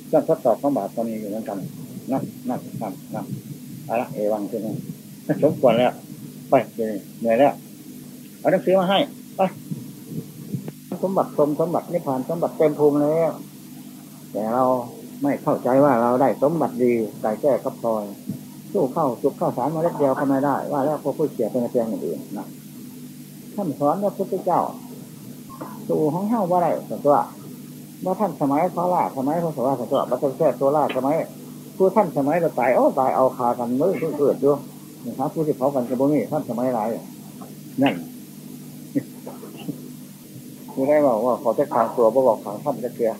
Speaker 1: เครื่องทดสอบของบาปก็มีอยู่เหมือนกันนั่นนั่นะนะอะไรเอวังใช่ไหมสมควรแล้ว ไปเหนื่อยแล้วเอาหนังสือมาให้ไปสมบัติสมสมบัตินิพพานสมบัติเต็มภูมิแล้วแต่เราไม่เข้าใจว่าเราได้สมบัติดีใส่แก้กับพลอยสู้เข้าจุกเข้าสารมาเล็กเดียวก็ไม่ได้ ว่าแล้วพวกผู้เสียเป็นเพียงอย่างอื่นนะ ท่านสอนว่าพุทธเจ้าสู่ห้องเฮ้าว่าไรสัตัวว่าท่านสมัยเขาล่าสมัยพระสวัสดิ์สัตัวบัตรแค่ตัวล่าสมัยผู้ท่านสมัยเราตายโอ้ตายเอาคากันมือเกิดด้วยนะครับผู้ที่เผากันกระโบนี่ท่านสมัยไรนั่นคือได้บอกว่าขอจะขางตัวบ่บอกขางท่านจะเกลีย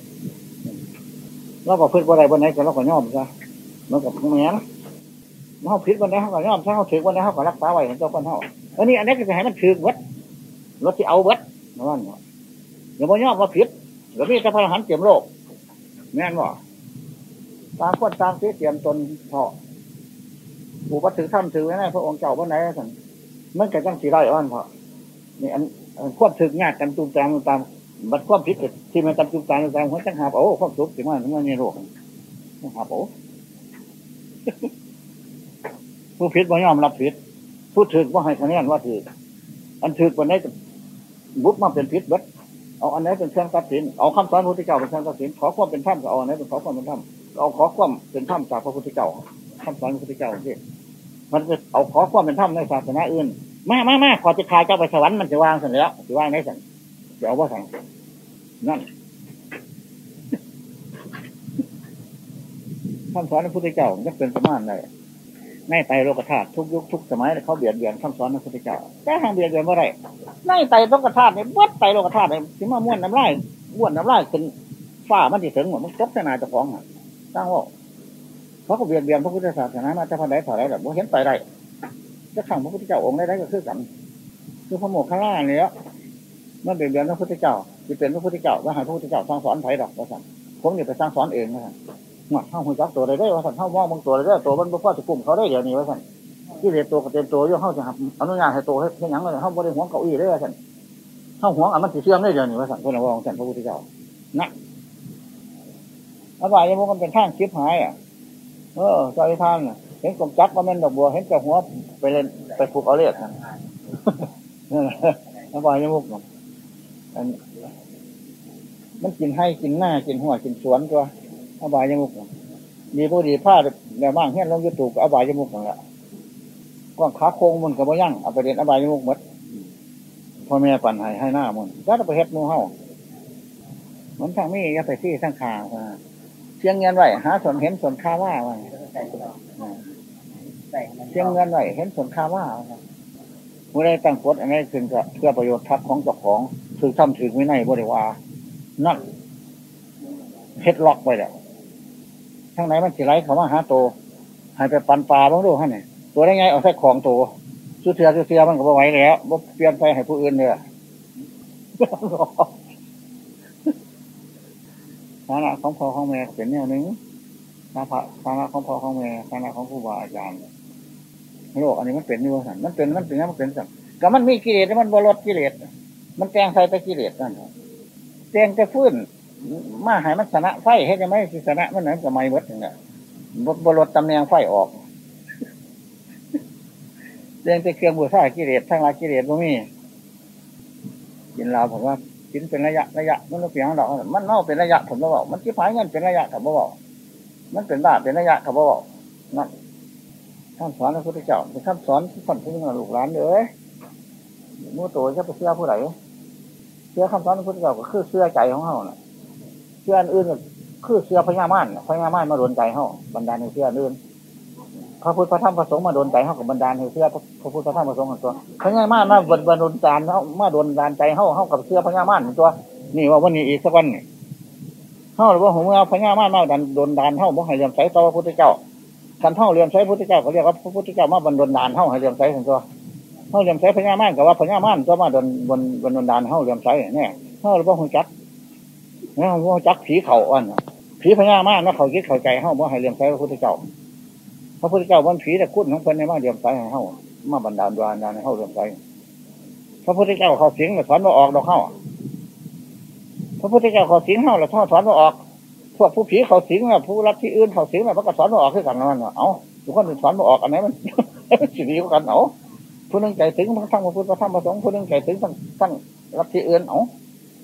Speaker 1: เราก็พิดว่าไรวันไหนก็เราก็ย่อมซะมันกับแม่นเขาพิดวันไหนเขาก็ย่อมถ้าเขาถือวันไหนเขาก็รักษาไว้เห็นเจ้าคนเขาอันนี้อันนี้ก็จะให้มันถือวัด รถที่เอาวัดนั่นอย่ามาย่อมว่าพิดหรือมีแต่พระหันเตรียมโลกแม่นว่าตางคนตางเสียเตรียมตนเถาะผู้ปฏิถือถ้ำถือไว้ในพระองค์เจ้าวันไหนสั่งมันก็จังสีได้อ่อนเพราะนี่อันควบถึงงานกันตูมตามตามบัดความผิดที่มันกันตูมตามตามคนจังหาโอ้ความสุขถึงว่าถึงว่าในโลกจังหาโอ้ผู้ผิดบ่ยอมรับผิดผู้ถือว่าให้คะแนนว่าถืออันถือวันไหน บุบมาเป็นผิดบัดเอาอันไหนเป็นเครื่องตัดสินเอาคำสอนพระพุทธเจ้าเป็นเครื่องตัดสินขอความเป็นธรรมก็เอาอันไหนเป็นขอความเป็นธรรมเอาขอความเป็นธรรมจากพระพุทธเจ้าคำสอนพระพุทธเจ้าที่มันจะเอาขอความเป็นธรรมในศาสนาอื่นมามามาขอจะคายเจ้าไปสวรรค์มันจะวางสันแล้วจะวางไหนสันจะเอาว่าสันนั่นคำสอนพระพุทธเจ้าจะเป็นประมาณไหน ในไตโลกธาตุทุกยุคทุกสมัยเขาเบียดเบียนคำสอนพระพุทธเจ้าแต่ทางเบียดเบียนเมื่อไรในไตโลกธาตุเนี่ยวัดไตโลกธาตุเนี่ยถึงมาม้วนน้ำลายม้วนน้ำลายเป็นฝ้ามันจะถึงหมดมันจบนาจะฟ้องอะตั้งว่าเขาก็เบียดเบียนพระพุทธศาสนามาจะพันใดถอยได้แบบว่าเห็นไปได้จะขังพระพุทธเจ้าองค์ได้ได้ก็คือกันคือพระโมคคัลลาเนี่ยมันเบียดเบียนพระพุทธเจ้าจะเป็นพระพุทธเจ้าว่าหาพระพุทธเจ้าสร้างสอนไผ่ดอกว่าสั่งผมเนี่ยไปสร้างสอนเองนะสั่ง หมัดเข้าหุ่นจักตัวได้ได้ว่าสั่งเข้าว่าบางตัวได้ได้ตัวมันบ่พอจะกลุ่มเขาได้เดี๋ยวนี้ว่าสั่งที่เรียนตัวกับเต็มตัวย่อเข้าจะอนุญาตให้ตัวให้ยังเลยเข้าบริหัวเก้าอี้ได้ว่าสั่งเข้าหัวอะมันสิเชื่อมได้เดี๋ยวนี้ว่าสั่งคนละว่าของสั่งพระพุทธเจ้านะอบายยังมันเป็นทางคิดหายอะ เออใจท่านเห็นกลมจักว่ามันดอกบัว เห็นแต่หัวไปเล่นไปผูกเอาเลือดนะอบายยังมุกมันกินให้กินหน้ากินหัวกินสวนตัว อบายยมุกดีพอดีผ้าแบบบ้างเฮี้ยนลงยูทูบอบายยมุกนั่นแหละกว้างขาโค้งมันกับว่ายั่งเอาไปเรียนอบายยมุกหมดพ่อแม่ปั่นให้ให้หน้ามันแล้วไปเฮ็ดมูเห่ามันทางนี้ยาไปที่ทั้งขาเชียงเงินไหวหาส่วนเห็นส่วนค่าว่าไว้เชียงเงินไหวเห็นส่วนค่าว่าเมื่อได้ตั้งกฎอันนี้ขึ้นก็เพื่อประโยชน์ทัพของเจ้าของคือทำถึงไม่ในบริวานั่นเฮ็ดล็อกไปแล้ว ทั้งไหนมันสิไรเขามาหาโตหายไปปันปลาบ้างดูฮะเนี่ยตัวได้ไงเอาใส่ของโตสุเทียสุเทียมันก็บ่ไหวแล้วบ่เปลี่ยนไปให้ผู้อื่นเนี่ยฐานะของพ่อของแม่เป็นแนวหนึ่งฐานะฐานะของพ่อของแม่ฐานะของครูบาอาจารย์โลกอันนี้มันเป็นนิวสันมันเป็นมันเป็นมันเป็นสันก็มันมีกิเลสมันบรดกิเลสมันแกงใส่แต่กิเลสนั่นแกงจะฟื้น มาหายมันชนะไฟให้จะไม่ชนะมันนั้นจะไม่เบิดเนี่ยบรดตำแหน่งไฟออกแกงจะเครื่องบูชากิเลสทั้งหลายกิเลสบ่มีกินลาวผมว่ากินเป็นระยะระยะมันก็เปลี่ยนดอกมันเน่าเป็นระยะผมก็บอกมันที่พายเงินเป็นระยะผมก็บอกมันเป็นบาปเป็นระยะผมก็บอกนั่นท่านสอนพระพุทธเจ้าเป็นคำสอนที่คนที่ลูกหลานเลยมู่โตจะไปเชื่อผู้ใดเชื่อคำสอนพระพุทธเจ้าก็คือเชื่อใจของเขาน่ะ ชื่อดอื่นคือเสื้อพญามารพญามารมาโดนใจเฮาบรรดาในเสื้อนื่นพระพุทธพระธรรมพระสงฆ์มาโดนใจเฮากับบรรดาในเสื้อพระพุทธพระธรรมพระสงฆ์ตัวพญามารมาบรรโดนใจเฮามาโดนดานใจเฮาเฮากับเสื้อพญามารตัว นี่ว่าวันนี้อีกสักวันนี่เฮาหรือว่าหัวเมื่อพญามารมาดันโดนดานเฮาบ่ให้เลื่อมใสต่อพระพุทธเจ้าคันเฮาเลื่อมใสพระพุทธเจ้าเขาเรียกว่าพระพุทธเจ้ามาบรรโดนดานเฮาให้เลื่อมใสถึงตัวเฮาเลื่อมใสพญามารกับว่าพญามารตัวมาโดนบนบนโดนดานเฮาเลื่อมใสเนี่ยเฮาหรือว่าหัวจัก เนี่ยหัวจักผีเขาอ่อนผีพญามารนะเขาคิดเข้าใจเฮ้าบ่ให้เลื่อมใสพระพุทธเจ้าพระพุทธเจ้าวันผีแต่คุ้นของเพิ่นในมานเลื่อมใสให้เฮ้ามาบรรดาลดานดานให้เฮ้าเลื่อมใสพระพุทธเจ้าเขาเสียงแต่สอนว่าออกดอกเฮาพระพุทธเจ้าเขาสิงเฮาแล้วท่อสอนว่าออก พวกผู้ผีเขาสิงแล้วผู้รับที่อื่นเขาสิงแล้วมันก็สอนว่าออกขึ้นกันนั่นเอาทุกคนสอนว่าออกอันไหนมันสิดีกว่ากันเอาผู้นึงใจถึงทั้งพระพุทธพระธรรมพระสงฆ์ผู้นึงใจถึงทั้งทั้งรับที่อื่นเอา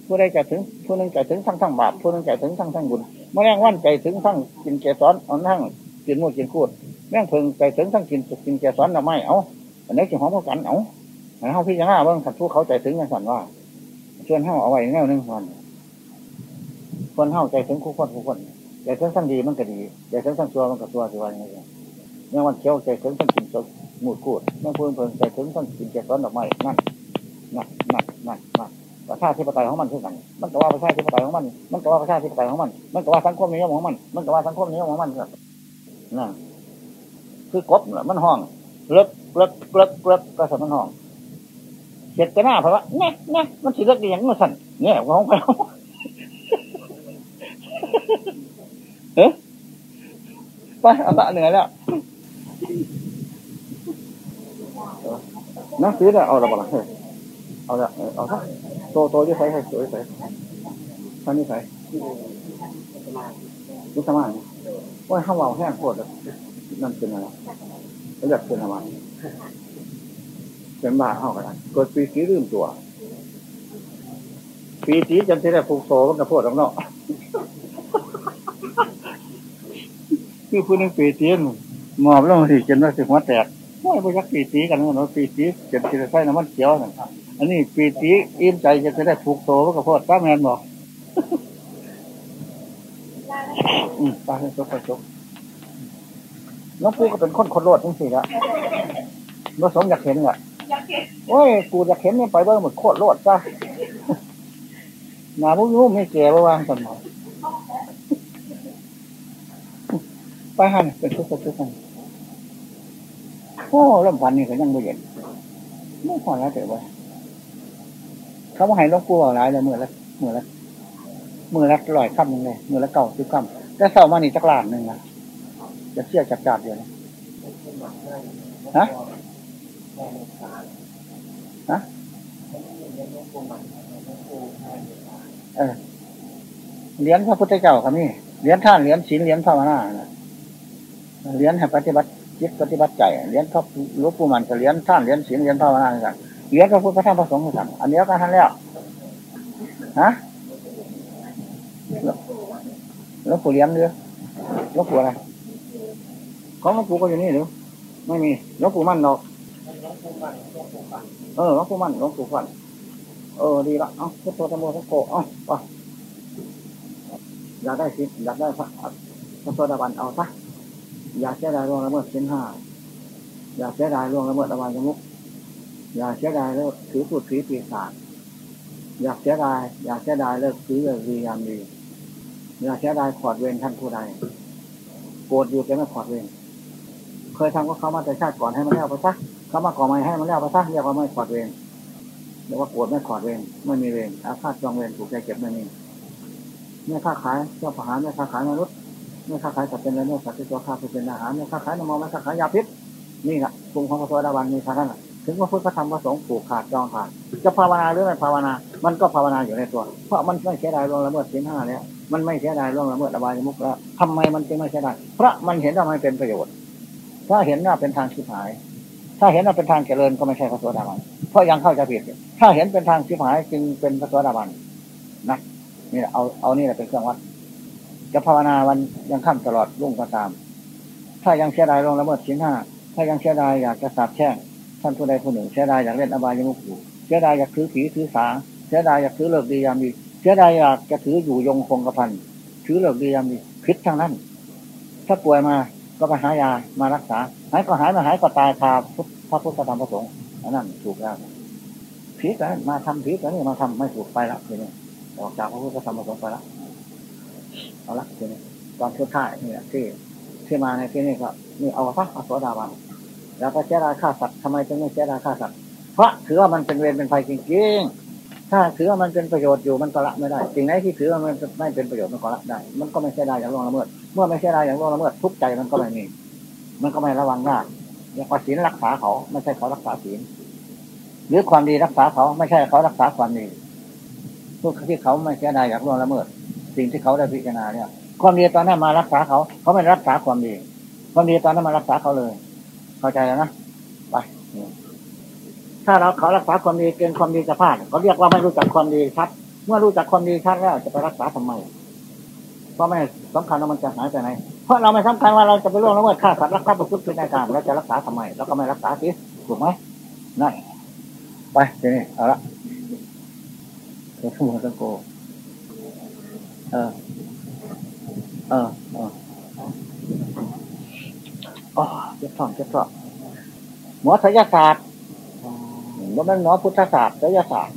Speaker 1: ผู้ใดใจถึง ผู้นึงใจถึงทั้งทั้งบาปผู้นึงใจถึงทั้งทั้งบุญแมลงวันใจถึงทั้งกินเกสรเอาทั้งกินมูกินคูดแมงเพิงใจถึงทั้งกินสุกกินเกสรหน่อไม้เอาอันนี้กินหอมเขากันเอาเอาพี่ยังห้าเบื้องขัดผู้เขาใจถึงอย่างสันว่าชวนห้าเอาไว้แนวนึงวันคนเฮาใจถึงคู่คนคู่คนใจถึงทั้งดีมันก็ดีใจถึงทั้งชั่วมันก็ชั่วสิว่าอย่างไรเมื่อวันเขียวใจถึงทั้งกินสดหมูดกูดเมื่อพูนเพลินใจถึงทั้งกินแกซ้อนดอกไม้นั่นนั่นนั่นนั่นนั่น ประชาธิปไตยของมันคือกัน มันก็ว่าประชาธิปไตยของมัน มันก็ว่าประชาธิปไตยของมัน มันก็ว่าสังคมนิยมของมัน มันก็ว่าสังคมนิยมของมันนั่นคือกบมันห้องเลิกเลิกเลิกเลิกก็สั่นมันห้องเจ็ดกระหน้าเพราะว่าเนี่ยเนี่ยมันสิเลิกอย่างมันสั่นเนี่ยของไปเฮ้ไปเอาตะเหนื่อยแล้วนักซื้อเนี่ยเอาละบ่ละ เอาละเอาซะโตโตยี่ใส่ใส่สวยใส่ท่านนี่ใส่ยุทธมาว่าข้าวเบาแห้งโคตรนั่นเป็นอะไรเขาอยากเป็นอะไรเป็นบาเข้ากันเกิดปีสีลืมตัว ปีสีจำที่ได้ผูกโซ่กับพวกเราเนาะคือผู้นึงปีตีนงอบแล้วมันสิจนว่าสิหัวแตกไม่ไปยักปีตีกันเนาะปีตีจนที่จะใส่น้ำมันเขียวนั่น อันนี้ปีตีอิ่มใจจะได้ผูกโตกับพ่อป้าแมนบอกอืมป้าให้จกไปจกน้องปูก็เป็นคนคนโลดจริงๆละเมื่อสมอยากเห็นอะโอ้ยกูอยากเห็นเนี่ยไปเบิ้งหมดโคตรโลดจ้าหนาบุ้งบุ้งไม่แก่บ้างสันหมอไปหันเป็นทุกข์ทุกข์กันโอ้ลมพันนี่ก็ยังไม่เย็นไม่พอแล้วเดี๋ยวไป เขาว่าให้ลงปูเอาหลายเลยมือละมือละมือละลอยค่ำหนึ่งเลยมือละเก่าสิบค่ำแต่เสามานี่จักรลานหนึ่งนะจะเชี่ยจับจับอยู่นะฮะฮะเออเลี้ยงพระพุทธเจ้าครับนี่เลี้ยงท่านเลี้ยงศีลเลี้ยงภาวนาเลี้ยงให้ปฏิบัติจิตปฏิบัติใจเลี้ยงพระหลวงปู่มันก็เลี้ยงท่านเลี้ยงศีลเลี้ยงภาวนากัน เลี้ยงพระพุทธพระธรรมพระสงฆ์กันอันนี้ก็ท่านแล้วฮะหลวงปู่เลี้ยงเรือหลวงปู่อะไรของหลวงปู่ก็อยู่นี่หรือไม่มีหลวงปู่มั่นเนาะเออหลวงปู่มั่นหลวงปู่ฟันเออดีละเอ้าพุทโธธรรมโมสังโฆเอ้าไปอยากได้สิอยากได้พระพระโสดาบันเอาซะอยากเสียดายล่วงละเมิดเส้นห้าอยากเสียดายล่วงละเมิดอวัยมุก อยากเสียดายเลิกถือพูดถือปีศาจอยากเสียดาย อยากเสียดายเลิกถือเลิกดียามดีอยากเสียดายขอดเวรท่านผู้ใดโกรธอยู่แต่ไม่ขอดเวรเคยทำก็เขามาแต่ชาติก่อนให้มันแล้วไปซะเขามาก่อไม่ให้มันแล้วไปซะเรียกว่าไม่ขอดเวรเรียกว่าโกรธไม่ขอดเวรไม่มีเวรอาฆาตจองเวรถูกใจเก็บไม่มีไม่ค้าขายเจ้าประหารไม่ค้าขายมนุษย์ไม่ค้าขายสัตว์เป็นเนื้อสัตว์ที่ตัวข้าเป็นอาหารไม่ค้าขายน้ำมันไม่ค้าขายยาพิษนี่แหละกลุ่มของพระโสดาบันมีทานั้นแหละ ถึงว่าพุทธธรรมประสงค์ผูกขาดจองขาดจะภาวนาหรือไม่ภาวนา มันก็ภาวนาอยู่ในตัว เพราะมันไม่เสียดายล่วงละเมิดศีลห้าแล้วมันไม่เสียดายล่วงละเมิดอบายมุกแล้วทำไมมันจึงไม่เสียดายเพราะมันเห็นว่ามันเป็นประโยชน์ ถ้าเห็นว่าเป็นทางชิบหาย ถ้าเห็นว่าเป็นทางเจริญก็ไม่ใช่พระโสดาบันเพราะยังเข้าใจผิดถ้าเห็นเป็นทางชิบหายจึงเป็นพระโสดาบันนะนี่เอาเอานี่แหละเป็นเครื่องวัด จะภาวนาวันยังข้ามตลอดรุ่งก็ตาม ถ้ายังเสียดายลงละเมิดชิ้นห้าถ้ายังเสียดายอยากจะสาบแช่ง ท่านผู้ใดผู้หนึ่งเสียดายอยากเล่นอบายมุกอยู่เสียดายอยากถือผีถือสาเสียดายอยากถือเลิกดียามดีเสียดายอยากจะถืออยู่ยงคงกระพันถือเลิกดียามดีพิษทางนั้น ถ้าป่วยมาก็ไปหายามารักษา หายก็หายมาหายก็ตายคาพระพุทธธรรมประสงค์อันนั้นถูกแล้วผีกันมาทำผีกันนี่มาทำไม่ถูกไปละทีนี้ออกจากพระพุทธธรรมประสงค์ไปละเอาละทีนี้ตอนชุดท้ายนี่ที่ที่มาในที่นี้ก็นี่เอาพระอสวดาบัน แล้วก็เจราฆ่าสัตว์ทำไมจึงไม่เจราฆ่าสัตว์เพราะถือว่ามันเป็นเวรเป็นภัยจริงๆ ถ้าถือว่ามันเป็นประโยชน์อยู่มันก็ละไม่ได้สิ่งไหนที่ถือว่ามันไม่เป็นประโยชน์มันก็ละได้ มันก็ไม่ใช่ได้อย่างล่วงละเมิด เมื่อไม่ใช่ได้อย่างล่วงละเมิดทุกใจมันก็ไม่มีมันก็ไม่ระวังยาอย่างศีลรักษาเขาไม่ใช่เขารักษาศีลหรือความดีรักษาเขาไม่ใช่เขารักษาความดีทุกที่เขาไม่ใช่ได้อย่างล่วงละเมิด สิ่งที่เขาได้พิจารณาเนี่ย ความดีตอนนั้นมารักษาเขา เขาไม่รักษาความดี ความดีตอนนั้นมารักษาเขาเลย เข้าใจแล้วนะไปถ้าเราเขารักษาความดีเกินความดีจะพลาดเขาเรียกว่าไม่รู้จักความดีชัด เมื่อรู้จักความดีชัดแล้วจะไปรักษาทำไมเพราะไม่สำคัญว่ามันจะหายไปไหนเพราะเราไม่สำคัญว่าเราจะไปล่วงละเมิดฆ่าสัตว์รักทรัพย์ประพฤติผิดในการแล้วจะรักษาทำไมเราก็ไม่รักษาสิถูกไหมนั่นไปทีนี้เอาละเดี๋ยวทุ่มกันโกเออเออเออ อ๋อเจ็บท้องเจ็บท้องหมอศัลยศาสตร์ว่ามันหมอพุทธศาสตร์ศัลยศาสตร์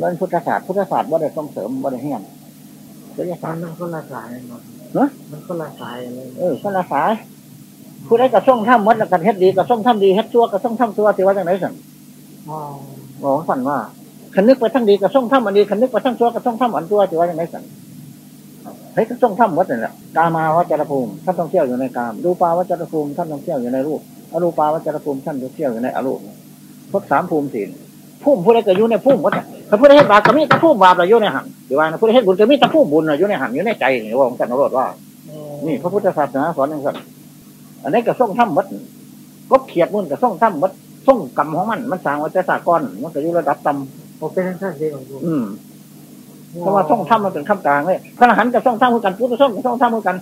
Speaker 1: มันพุทธศาสตร์พุทธศาสตร์ว่าได้ส่งเสริมว่าได้เฮียนศัลยศาสตร์
Speaker 2: มันคนละสายเนาะ
Speaker 1: เนอะ
Speaker 2: มันคนละสายเลย
Speaker 1: เออคนละสายผู้ใดกระส่งถ้ำวัดแล้วกันเฮ็ดดีกระส่งถ้ำดีเฮ็ดชั่วกระส่งถ้ำชั่วที่ว่าจังไหนสั่น
Speaker 2: อ๋อ
Speaker 1: บอกสั่นว่าคันนึกไปทั้งดีกระส่งถ้ำอันดีคันนึกไปทั้งชั่วกระส่งถ้ำอันชั่วที่ว่าจังไหนสั่น เฮ้ยกระส่งถ้ำวัดนี่แหละกามาวัจรภูมิท่านต้องเที่ยวอยู่ในกามรูปาวัจรภูมิท่านต้องเที่ยวอยู่ในรูปอรูปาวัจรภูมิท่านต้องเที่ยวอยู่ในอรูปพบสามภูมิสี่ภูมิผู้ใดก็อยู่ในภูมิวัดถ้าผู้ใดเฮ็ดบาปก็มีแต่ภูมิบาปเราอยู่ในหันที่ว่าผู้ใดเฮ็ดบุญก็มีแต่ภูมิบุญเราอยู่ในหันอยู่ในใจนี่ว่าของท่านนรดว่า นี่พระพุทธศาสนาสอนอย่างนั้นอันนี้ก็ส่งถ้ำวัดก็เขียดมันก็ส่งถ้ำวัดส่งกรรมของมัน มันสร้างวัฏสากรมันก็อยู่ระดับต่ำ
Speaker 2: ผมเป็นท่านเดียวของผม
Speaker 1: อืม เพราะว่าส่งถ้ำมันเป็นข้ามกลางเลยพระอรหันต์กับส่งถ้ำเหมือนกันพุทธส่งกับส่งถ้ำเหมือนกัน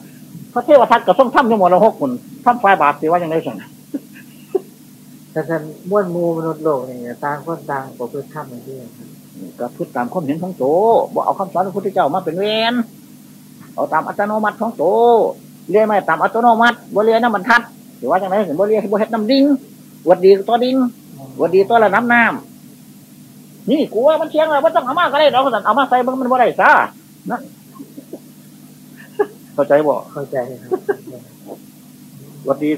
Speaker 1: พระเทวทัตกับส่งถ้ำทั้งหมดเราหกคนถ้ำไฟบาปสิว่าอย่างไรสั่ง
Speaker 2: แต่ท่านม้วนมูมนุษย์โลกเนี่ยต่างคนต่างประพฤติธรรมอย่างที่ครับ
Speaker 1: ก็พูดตามความเห็นของโตบอกเอาคำสอนของพระพุทธเจ้ามาเป็นเวรเอาตามอัตโนมัติของโตเรียนไม่ตามอัตโนมัติบ่เรียนน้ำบรรทัดหรือว่าอย่างไรบ่เรียนบ่เฮ็ดน้ำดิ้งวัดดีตัวดิ้งวันดีตัวละน้ำน้ำ นี่กูว่ามันเชียงเลยว่าต้องเอามาก็ได้เราก็สั่งเอามาใส่มันมันว่าได้ซะนะเข้าใจบ่
Speaker 2: เข้าใจครับ
Speaker 1: วันดี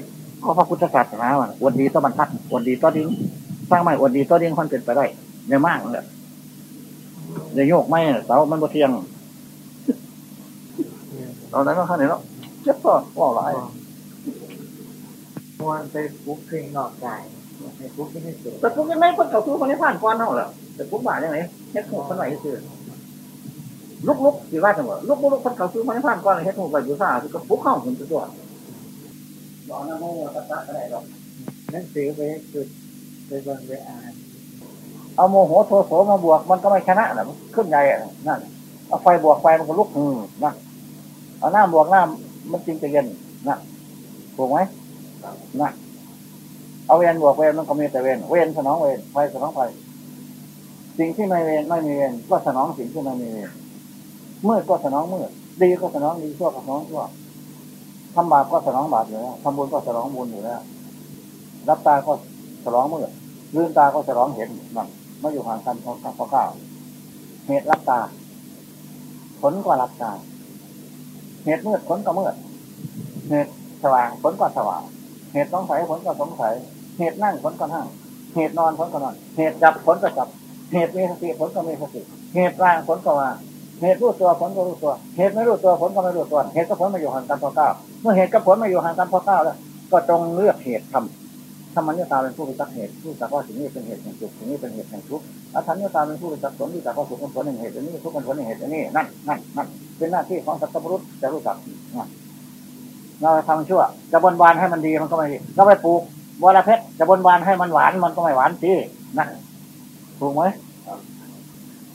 Speaker 1: ก็พระพุทธศาสนาว่ะวันดีตัวบรรทัดวันดีตัวดิ้งสร้างใหม่วันดีตัวดิ้งคนเป็นไปได้ในมากเลยในโยกไม่เสามันบ่เทียงตอนนั้นก็ข้างไหนแล้วเจ็บก็ว่าหลาย
Speaker 2: ม้วนไปปุ๊บเพลงนอกใจไปปุ๊บไม่ให้เกิด
Speaker 1: แต่พวกยังไงคนเขาสู้คนนี้ผ่านก่อนเท่าแหละแต่พวกบ้ายังไงเฮ็ดหัวคนไหนคือลุกลุกสิว่าจังหวะลุกลุกคนเขาสู้คนนี้ผ่านก่อนเฮ็ดหัวไปอยู่ซ่าคือก็ปุ๊บเข้าถึงตัวบอกนะโมตัสสะก็ได้หรอก
Speaker 2: หนังสือไปให้จุดไปเบังไปอ่าน
Speaker 1: เอาโมโหโทโสมาบวกมันก็ไม่ชนะนะมันขึ้นใหญ่อะนั่นเอาไฟบวกไฟมันก็ลุกอืมนั่นเอาน้ำบวกน้ำมันจริงจะเย็นนั่นถูกไหมนั่น เอาเวรบวกเวรมันก็มีแต่เวรเวรสนองเวรไฟสนองไฟสิ่งที่ไม่เวรไม่มีเวรก็สนองสิ่งที่ไม่มีเวรมืดก็สนองมืดดีก็สนองดีชั่วก็สนองชั่วทำบาปก็สนองบาปอยู่แล้วทำบุญก็สนองบุญอยู่แล้วรับตาก็สนองมืดลืมตาก็จะร้องเห็นมันไม่อยู่ห่างกันพอพอข้าวเหตุรับตา ผลก็รับตา เหตุมืดผลก็มืดเหตุสว่างผลก็สว่าง เหตุสงสัยผลก็สงสัย เหตุนั่งผลก็นั่ง เหตุนอนผลก็นอน เหตุจับผลก็จับ เหตุมีสติผลก็มีสติ เหตุว่างผลก็ว่างเหตุรู้ตัวผลก็รู้ตัว เหตุไม่รู้ตัวผลก็ไม่รู้ตัว เหตุกับผลมาอยู่ห่างกันพอเก้า เมื่อเหตุกับผลมาอยู่ห่างกันพอเก้าแล้ว ก็จงเลือกเหตุทำธรรมัญญาตาเป็นผู้รู้จักเหตุผู้รู้จักว่าสิ่งนี้เป็นเหตุแห่งสุขสิ่งนี้เป็นเหตุแห่งทุกข์อธัญญาตาเป็นผู้รู้จักผลรู้จักว่าสุขเป็นผลแห่งเหตุอันนี้ทุกข์เป็นผลแห่งเหตุอันนี้นั่นนั่นนั่นเป็นหน้าที่ของสัตว์ปรุษจะรู้จักนะเราทำชั่วจะบนบานให้มันดีมันก็ไม่ดีเราไปปลูก วละเพชรจะบนบานให้มันหวานมันก็ไม่หวานสินั่นถูกไหม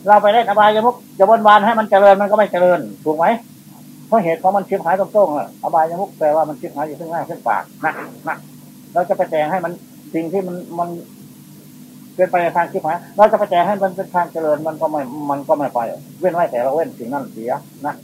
Speaker 1: เราไปเล่นอบายยมุกจะบนบานให้มันเจริญมันก็ไม่เจริญ ถูกไหมเพราะเหตุของมันชิบหายตรงๆอะอบายยมุกแปลว่ามันชิบหายอยู่ข้างหน้าข้างปากนะนะเราจะไปแต่งให้มันสิ่งที่มันมันเป็นไปในทางที่หายเราจะไปแต่งให้มันเป็นทางเจริญมันก็ไม่มันก็ไม่ไป เว้นไว้แต่เราเว้นสิ่งนั้นเสียนะ